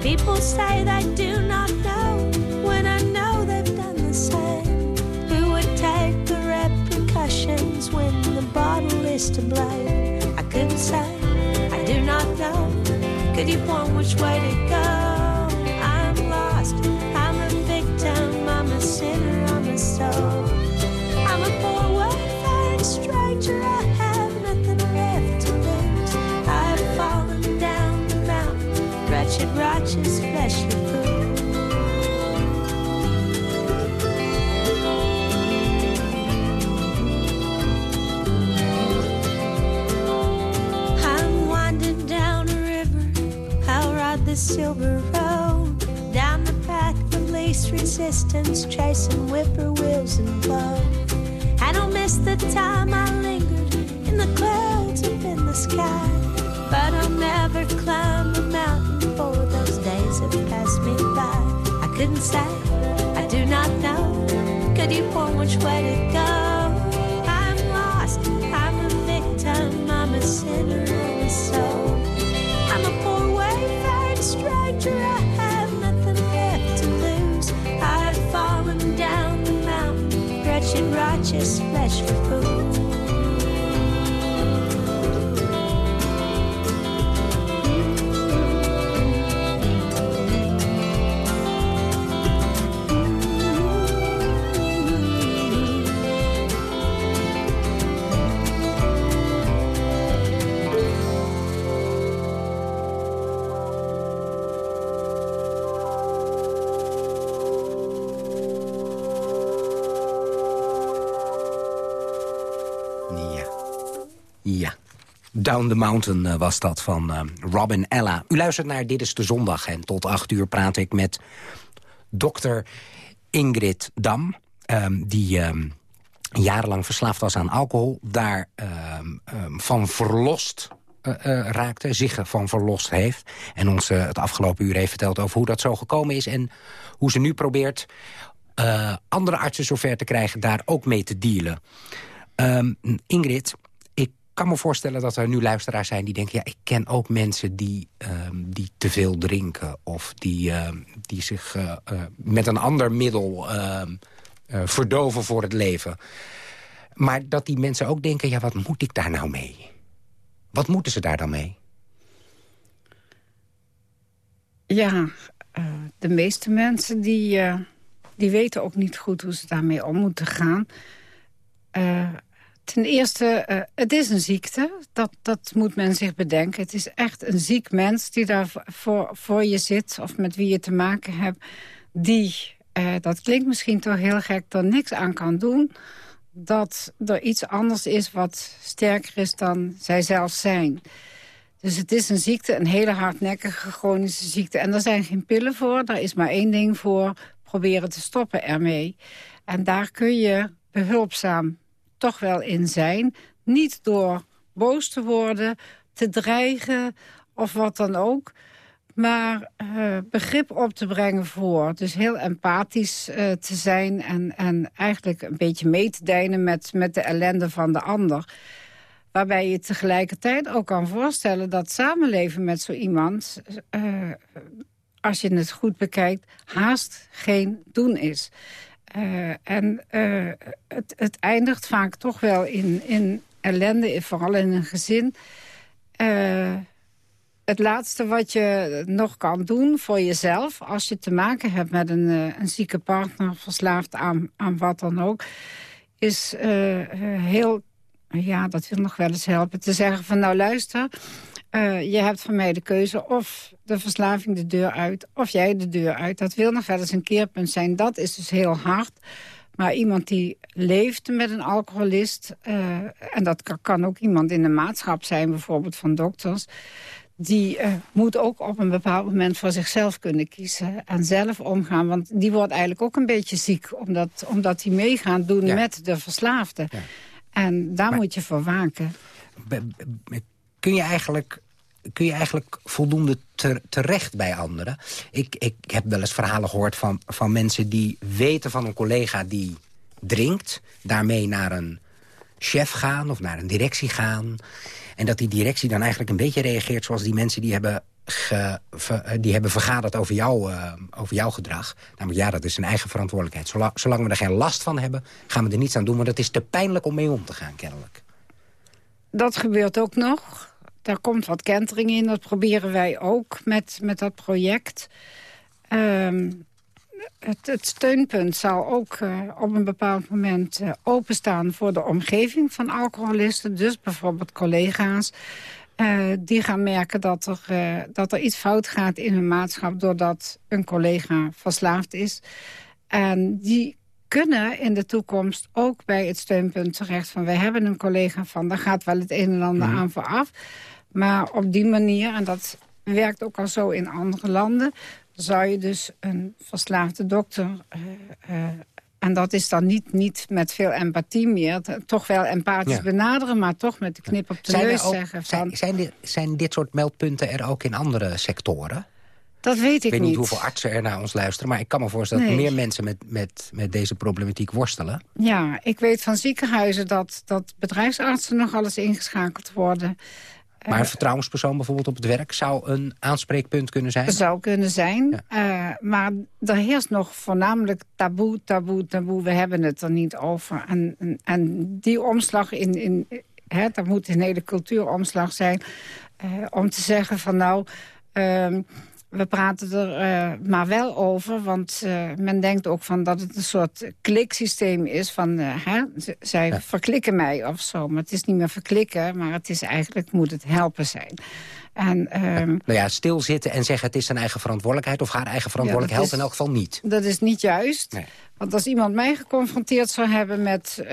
Speaker 14: People say they do not know when I know they've done the same. Who would take the repercussions when the bottle is to blame? I couldn't say, I do not know. Could you point which way to go? I'm lost, I'm a victim, I'm a sinner, I'm a poor wayfaring stranger, I have nothing left to lose. I've fallen down the mountain, wretched, righteous, fleshly fool. I'm winding down a river. I'll ride the silver road least resistance, chasing whippoorwills and blow. I don't miss the time I lingered in the clouds up in the sky. But I'll never climb a mountain, for those days have passed me by. I couldn't say, I do not know. Could you point which way to go? just flesh for food. Down the Mountain
Speaker 9: eh, was dat van eh, Robin Ella. U luistert naar Dit is de Zondag en tot acht uur praat ik met dokter Ingrid Dam... ehm, die ehm, jarenlang verslaafd was aan alcohol. Daar ehm, van verlost eh, raakte, zich ervan verlost heeft. En ons het afgelopen uur heeft verteld over hoe dat zo gekomen is... en hoe ze nu probeert andere artsen zover te krijgen daar ook mee te dealen. Ingrid, kan me voorstellen dat er nu luisteraars zijn die denken... ja, ik ken ook mensen die, ehm, die te veel drinken... of die, ehm, die zich eh, eh, met een ander middel ehm, eh, verdoven voor het leven. Maar dat die mensen ook denken, ja, wat moet ik daar nou mee? Wat moeten ze daar dan mee?
Speaker 10: Ja, de meeste mensen die, die weten ook niet goed hoe ze daarmee om moeten gaan. Ten eerste, eh, het is een ziekte. Dat, dat moet men zich bedenken. Het is echt een ziek mens die daar voor, voor je zit... of met wie je te maken hebt, die, eh, dat klinkt misschien toch heel gek... er niks aan kan doen dat er iets anders is wat sterker is dan zij zelf zijn. Dus het is een ziekte, een hele hardnekkige chronische ziekte. En er zijn geen pillen voor, daar is maar één ding voor. Proberen te stoppen ermee. En daar kun je behulpzaam toch wel in zijn. Niet door boos te worden, te dreigen of wat dan ook. Maar uh, begrip op te brengen voor. Dus heel empathisch uh, te zijn en, en eigenlijk een beetje mee te deinen met, met de ellende van de ander. Waarbij je tegelijkertijd ook kan voorstellen dat samenleven met zo iemand... Uh, als je het goed bekijkt, haast geen doen is. Uh, en uh, het, het, eindigt vaak toch wel in, in ellende, vooral in een gezin. Uh, het laatste wat je nog kan doen voor jezelf... als je te maken hebt met een, een zieke partner, verslaafd aan, aan wat dan ook... is heel, ja, dat wil nog wel eens helpen, te zeggen van... nou luister, uh, je hebt van mij de keuze of de verslaving de deur uit... of jij de deur uit. Dat wil nog wel eens een keerpunt zijn. Dat is dus heel hard. Maar iemand die leeft met een alcoholist... Uh, en dat kan ook iemand in de maatschap zijn, bijvoorbeeld van dokters... die uh, moet ook op een bepaald moment voor zichzelf kunnen kiezen... en zelf omgaan, want die wordt eigenlijk ook een beetje ziek... omdat, omdat die meegaan doen ja. met de verslaafde. Ja. En daar maar, moet je voor waken.
Speaker 9: Kun je eigenlijk kun je eigenlijk voldoende ter, terecht bij anderen. Ik, ik heb wel eens verhalen gehoord van, van mensen die weten van een collega die drinkt... daarmee naar een chef gaan of naar een directie gaan... en dat die directie dan eigenlijk een beetje reageert zoals die mensen die hebben... Ver, die hebben vergaderd over, jou, uh, over jouw gedrag. Namelijk, ja, dat is een eigen verantwoordelijkheid. Zolang, zolang we er geen last van hebben, gaan we er niets aan doen. Want het is te pijnlijk om mee om te gaan, kennelijk.
Speaker 10: Dat gebeurt ook nog. Daar komt wat kentering in. Dat proberen wij ook met, met dat project. Um, het, het, steunpunt zal ook uh, op een bepaald moment uh, openstaan... voor de omgeving van alcoholisten. Dus bijvoorbeeld collega's. Uh, die gaan merken dat er, dat er iets fout gaat in hun maatschap... doordat een collega verslaafd is. En die kunnen in de toekomst ook bij het steunpunt terecht... van wij hebben een collega van, daar gaat wel het een en ander mm. aan vooraf... Maar op die manier, en dat werkt ook al zo in andere landen... zou je dus een verslaafde dokter... Uh, uh, en dat is dan niet, niet met veel empathie meer. Toch wel empathisch ja. benaderen, maar toch met de knip op de zijn neus ook, zeggen. Van,
Speaker 9: zijn, zijn, dit, zijn dit soort meldpunten er ook in andere sectoren?
Speaker 10: Dat weet ik,
Speaker 9: ik weet niet.
Speaker 10: niet
Speaker 9: hoeveel artsen er naar ons luisteren... maar ik kan me voorstellen nee. dat meer mensen met, met, met deze problematiek worstelen.
Speaker 10: Ja, ik weet van ziekenhuizen dat, dat bedrijfsartsen nog alles ingeschakeld worden...
Speaker 9: Maar een vertrouwenspersoon bijvoorbeeld op het werk... zou een aanspreekpunt kunnen zijn?
Speaker 10: Zou kunnen zijn. Ja. Uh, maar er heerst nog voornamelijk taboe, taboe, taboe. We hebben het er niet over. En, en, en die omslag in... in hè, dat moet een hele cultuuromslag zijn... Uh, om te zeggen van nou... Uh, we praten er uh, maar wel over, want uh, men denkt ook van dat het een soort kliksysteem is van, uh, hè, zij ja. verklikken mij of zo. Maar het is niet meer verklikken, maar het is eigenlijk, moet het helpen zijn. En, um,
Speaker 9: nou ja, stilzitten en zeggen het is zijn eigen verantwoordelijkheid... of haar eigen verantwoordelijkheid ja, helpt in elk geval niet.
Speaker 10: Dat is niet juist. Nee. Want als iemand mij geconfronteerd zou hebben met,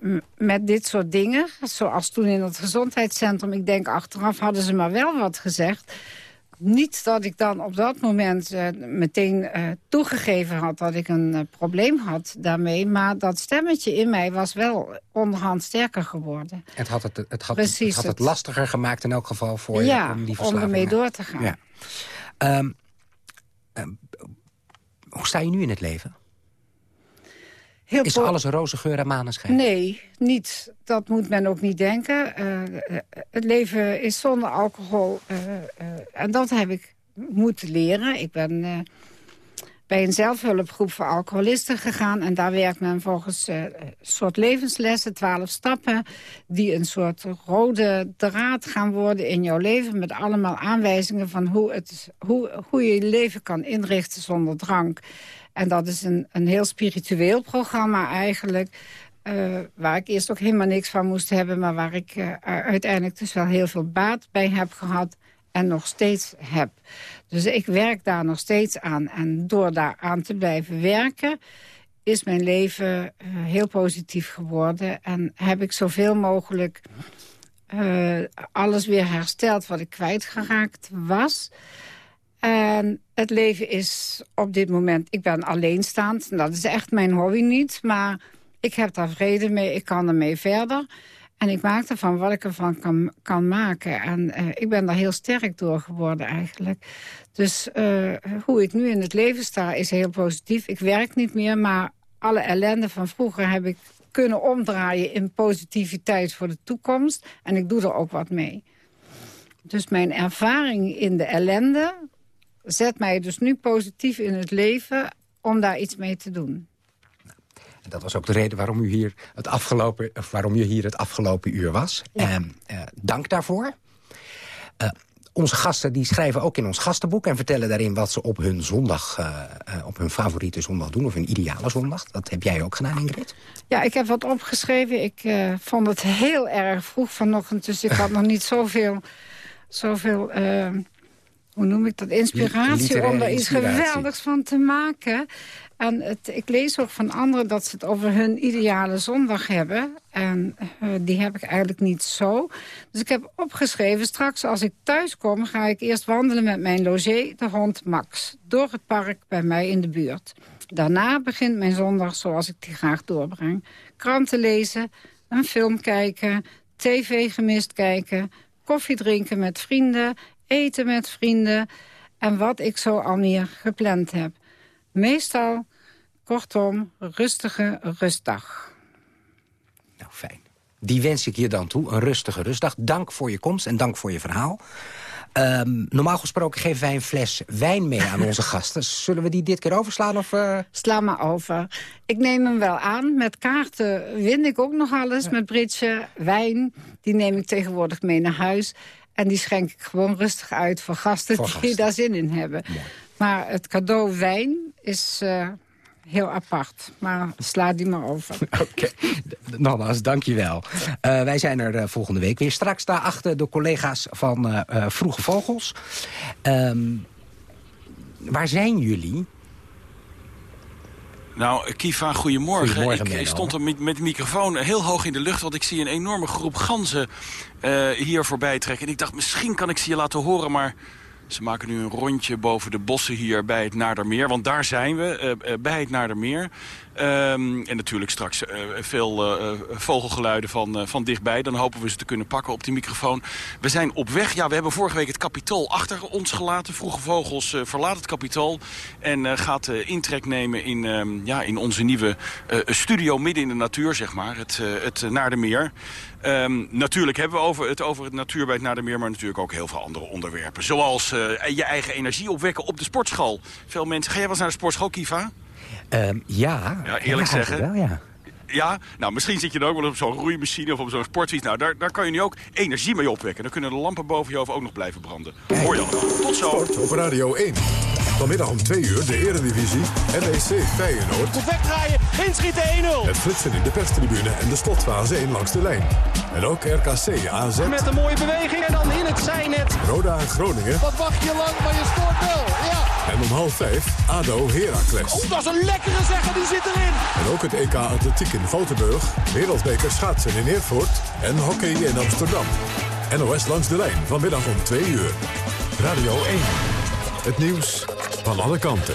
Speaker 10: uh, met dit soort dingen... zoals toen in het gezondheidscentrum, ik denk achteraf hadden ze maar wel wat gezegd niet dat ik dan op dat moment uh, meteen uh, toegegeven had dat ik een uh, probleem had daarmee. Maar dat stemmetje in mij was wel onderhand sterker geworden.
Speaker 9: Het had het, het, had, Precies het, had het, het lastiger gemaakt in elk geval voor
Speaker 10: ja,
Speaker 9: je om die
Speaker 10: om ermee door te gaan.
Speaker 9: Ja. Um, um, hoe sta je nu in het leven?
Speaker 10: Heel
Speaker 9: Is alles roze geur en maneschijn?
Speaker 10: Nee, niet. Dat moet men ook niet denken. Eh, eh, het leven is zonder alcohol. eh, en dat heb ik moeten leren. Ik ben bij een zelfhulpgroep voor alcoholisten gegaan. En daar werkt men volgens eh, een soort levenslessen, twaalf stappen... die een soort rode draad gaan worden in jouw leven... met allemaal aanwijzingen van hoe, het, hoe, hoe je je leven kan inrichten zonder drank. En dat is een, een heel spiritueel programma eigenlijk... eh, waar ik eerst ook helemaal niks van moest hebben... maar waar ik eh, uiteindelijk dus wel heel veel baat bij heb gehad en nog steeds heb. Dus ik werk daar nog steeds aan. En door daar aan te blijven werken is mijn leven eh, heel positief geworden. En heb ik zoveel mogelijk eh, alles weer hersteld wat ik kwijtgeraakt was. En het leven is op dit moment... Ik ben alleenstaand. en Dat is echt mijn hobby niet. Maar ik heb daar vrede mee. Ik kan ermee verder. En ik maak ervan wat ik ervan kan, kan maken. En eh, ik ben daar heel sterk door geworden eigenlijk. Dus eh, hoe ik nu in het leven sta is heel positief. Ik werk niet meer, maar alle ellende van vroeger heb ik kunnen omdraaien... in positiviteit voor de toekomst. En ik doe er ook wat mee. Dus mijn ervaring in de ellende zet mij dus nu positief in het leven... om daar iets mee te doen.
Speaker 9: En dat was ook de reden waarom u hier het afgelopen, of waarom u hier het afgelopen uur was. En, eh, dank daarvoor. Eh, onze gasten die schrijven ook in ons gastenboek... en vertellen daarin wat ze op hun zondag, eh, op hun favoriete zondag doen... of hun ideale zondag. Dat heb jij ook gedaan, Ingrid?
Speaker 10: Ja, ik heb wat opgeschreven. Ik vond het heel erg vroeg vanochtend, dus ik had nog niet zoveel... zoveel hoe noem ik dat, inspiratie om er iets geweldigs van te maken. En het, ik lees ook van anderen dat ze het over hun ideale zondag hebben. En eh, die heb ik eigenlijk niet zo. Dus ik heb opgeschreven, straks als ik thuis kom... ga ik eerst wandelen met mijn logé, de hond Max... door het park bij mij in de buurt. Daarna begint mijn zondag zoals ik die graag doorbreng. Kranten lezen, een film kijken, tv gemist kijken... koffie drinken met vrienden, eten met vrienden... en wat ik zo al meer gepland heb. Meestal, kortom, rustige rustdag.
Speaker 9: Nou, fijn. Die wens ik je dan toe. Een rustige rustdag. Dank voor je komst en dank voor je verhaal. Ehm, normaal gesproken geven wij een fles wijn mee aan onze gasten. Zullen we die dit keer overslaan? Of, eh?
Speaker 10: Sla maar over. Ik neem hem wel aan. Met kaarten win ik ook nog alles. Met bridge, wijn. Die neem ik tegenwoordig mee naar huis. En die schenk ik gewoon rustig uit voor gasten
Speaker 9: Voor
Speaker 10: die
Speaker 9: gasten.
Speaker 10: daar zin in hebben. Maar het cadeau wijn is eh, heel apart. Maar sla die maar over.
Speaker 9: Oké, D- nogmaals, dank je wel. Eh, wij zijn er eh, volgende week weer. Straks daarachter de collega's van eh, eh, Vroege Vogels. Ehm, waar zijn jullie?
Speaker 15: Nou, Kiva, goedemorgen.
Speaker 9: Goedemorgen,
Speaker 15: ik stond er met, met de microfoon heel hoog in de lucht... want ik zie een enorme groep ganzen eh, hier voorbij trekken. En ik dacht, misschien kan ik ze je laten horen, maar... Ze maken nu een rondje boven de bossen hier bij het Naardermeer. Want daar zijn we, eh, eh, bij het Naardermeer. Ehm, en natuurlijk straks eh, veel eh, eh, vogelgeluiden van, van dichtbij. Dan hopen we ze te kunnen pakken op die microfoon. We zijn op weg. Ja, we hebben vorige week het kapitool achter ons gelaten. Vroege Vogels verlaat het kapitool. En gaat intrek nemen in, ehm, ja, in onze nieuwe studio midden in de natuur, zeg maar. Het, het eh, Naardermeer. Ehm, natuurlijk hebben we over het over het natuur bij het Naardermeer... maar natuurlijk ook heel veel andere onderwerpen. Zoals je eigen energie opwekken op de sportschool. Veel mensen... Ga jij wel eens naar de sportschool, Kiva?
Speaker 9: Ehm, ja,
Speaker 15: Ja, eerlijk
Speaker 9: ja,
Speaker 15: zeggen.
Speaker 9: Wel, ja.
Speaker 15: Ja, nou misschien zit je dan ook wel op zo'n roeimachine of op zo'n sportfiets. Nou, daar, daar kan je nu ook energie mee opwekken. Dan kunnen de lampen boven je hoofd ook nog blijven branden. Hoor je allemaal. Tot zo.
Speaker 12: Sport op Radio 1. Vanmiddag om 2 uur de Eredivisie NEC Feyenoord.
Speaker 16: Goed wegdraaien, inschieten 1-0.
Speaker 12: Het flitsen in de perstribune en de slotfase 1 langs de lijn. En ook RKC AZ.
Speaker 16: Met een mooie beweging en dan in het zijnet.
Speaker 12: Roda en Groningen.
Speaker 16: Wat wacht je lang, maar je scoort wel. Ja.
Speaker 12: En om half 5 ADO Heracles.
Speaker 16: Oh, dat is een lekkere zeggen, die zit erin.
Speaker 12: En ook het EK Atletiek in Valtenburg. Wereldbeker schaatsen in Eervoort. En hockey in Amsterdam. NOS langs de lijn vanmiddag om 2 uur. Radio 1. Het nieuws van alle kanten.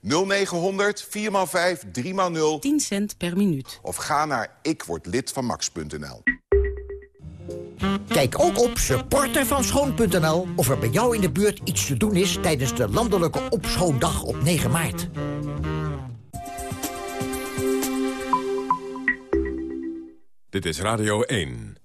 Speaker 17: 0900 4x5 3x0
Speaker 18: 10 cent per minuut.
Speaker 17: of ga naar ikwordlidvanmax.nl.
Speaker 19: Kijk ook op supportervanschoon.nl of er bij jou in de buurt iets te doen is... tijdens de landelijke opschoondag op 9 maart.
Speaker 12: Dit is Radio 1.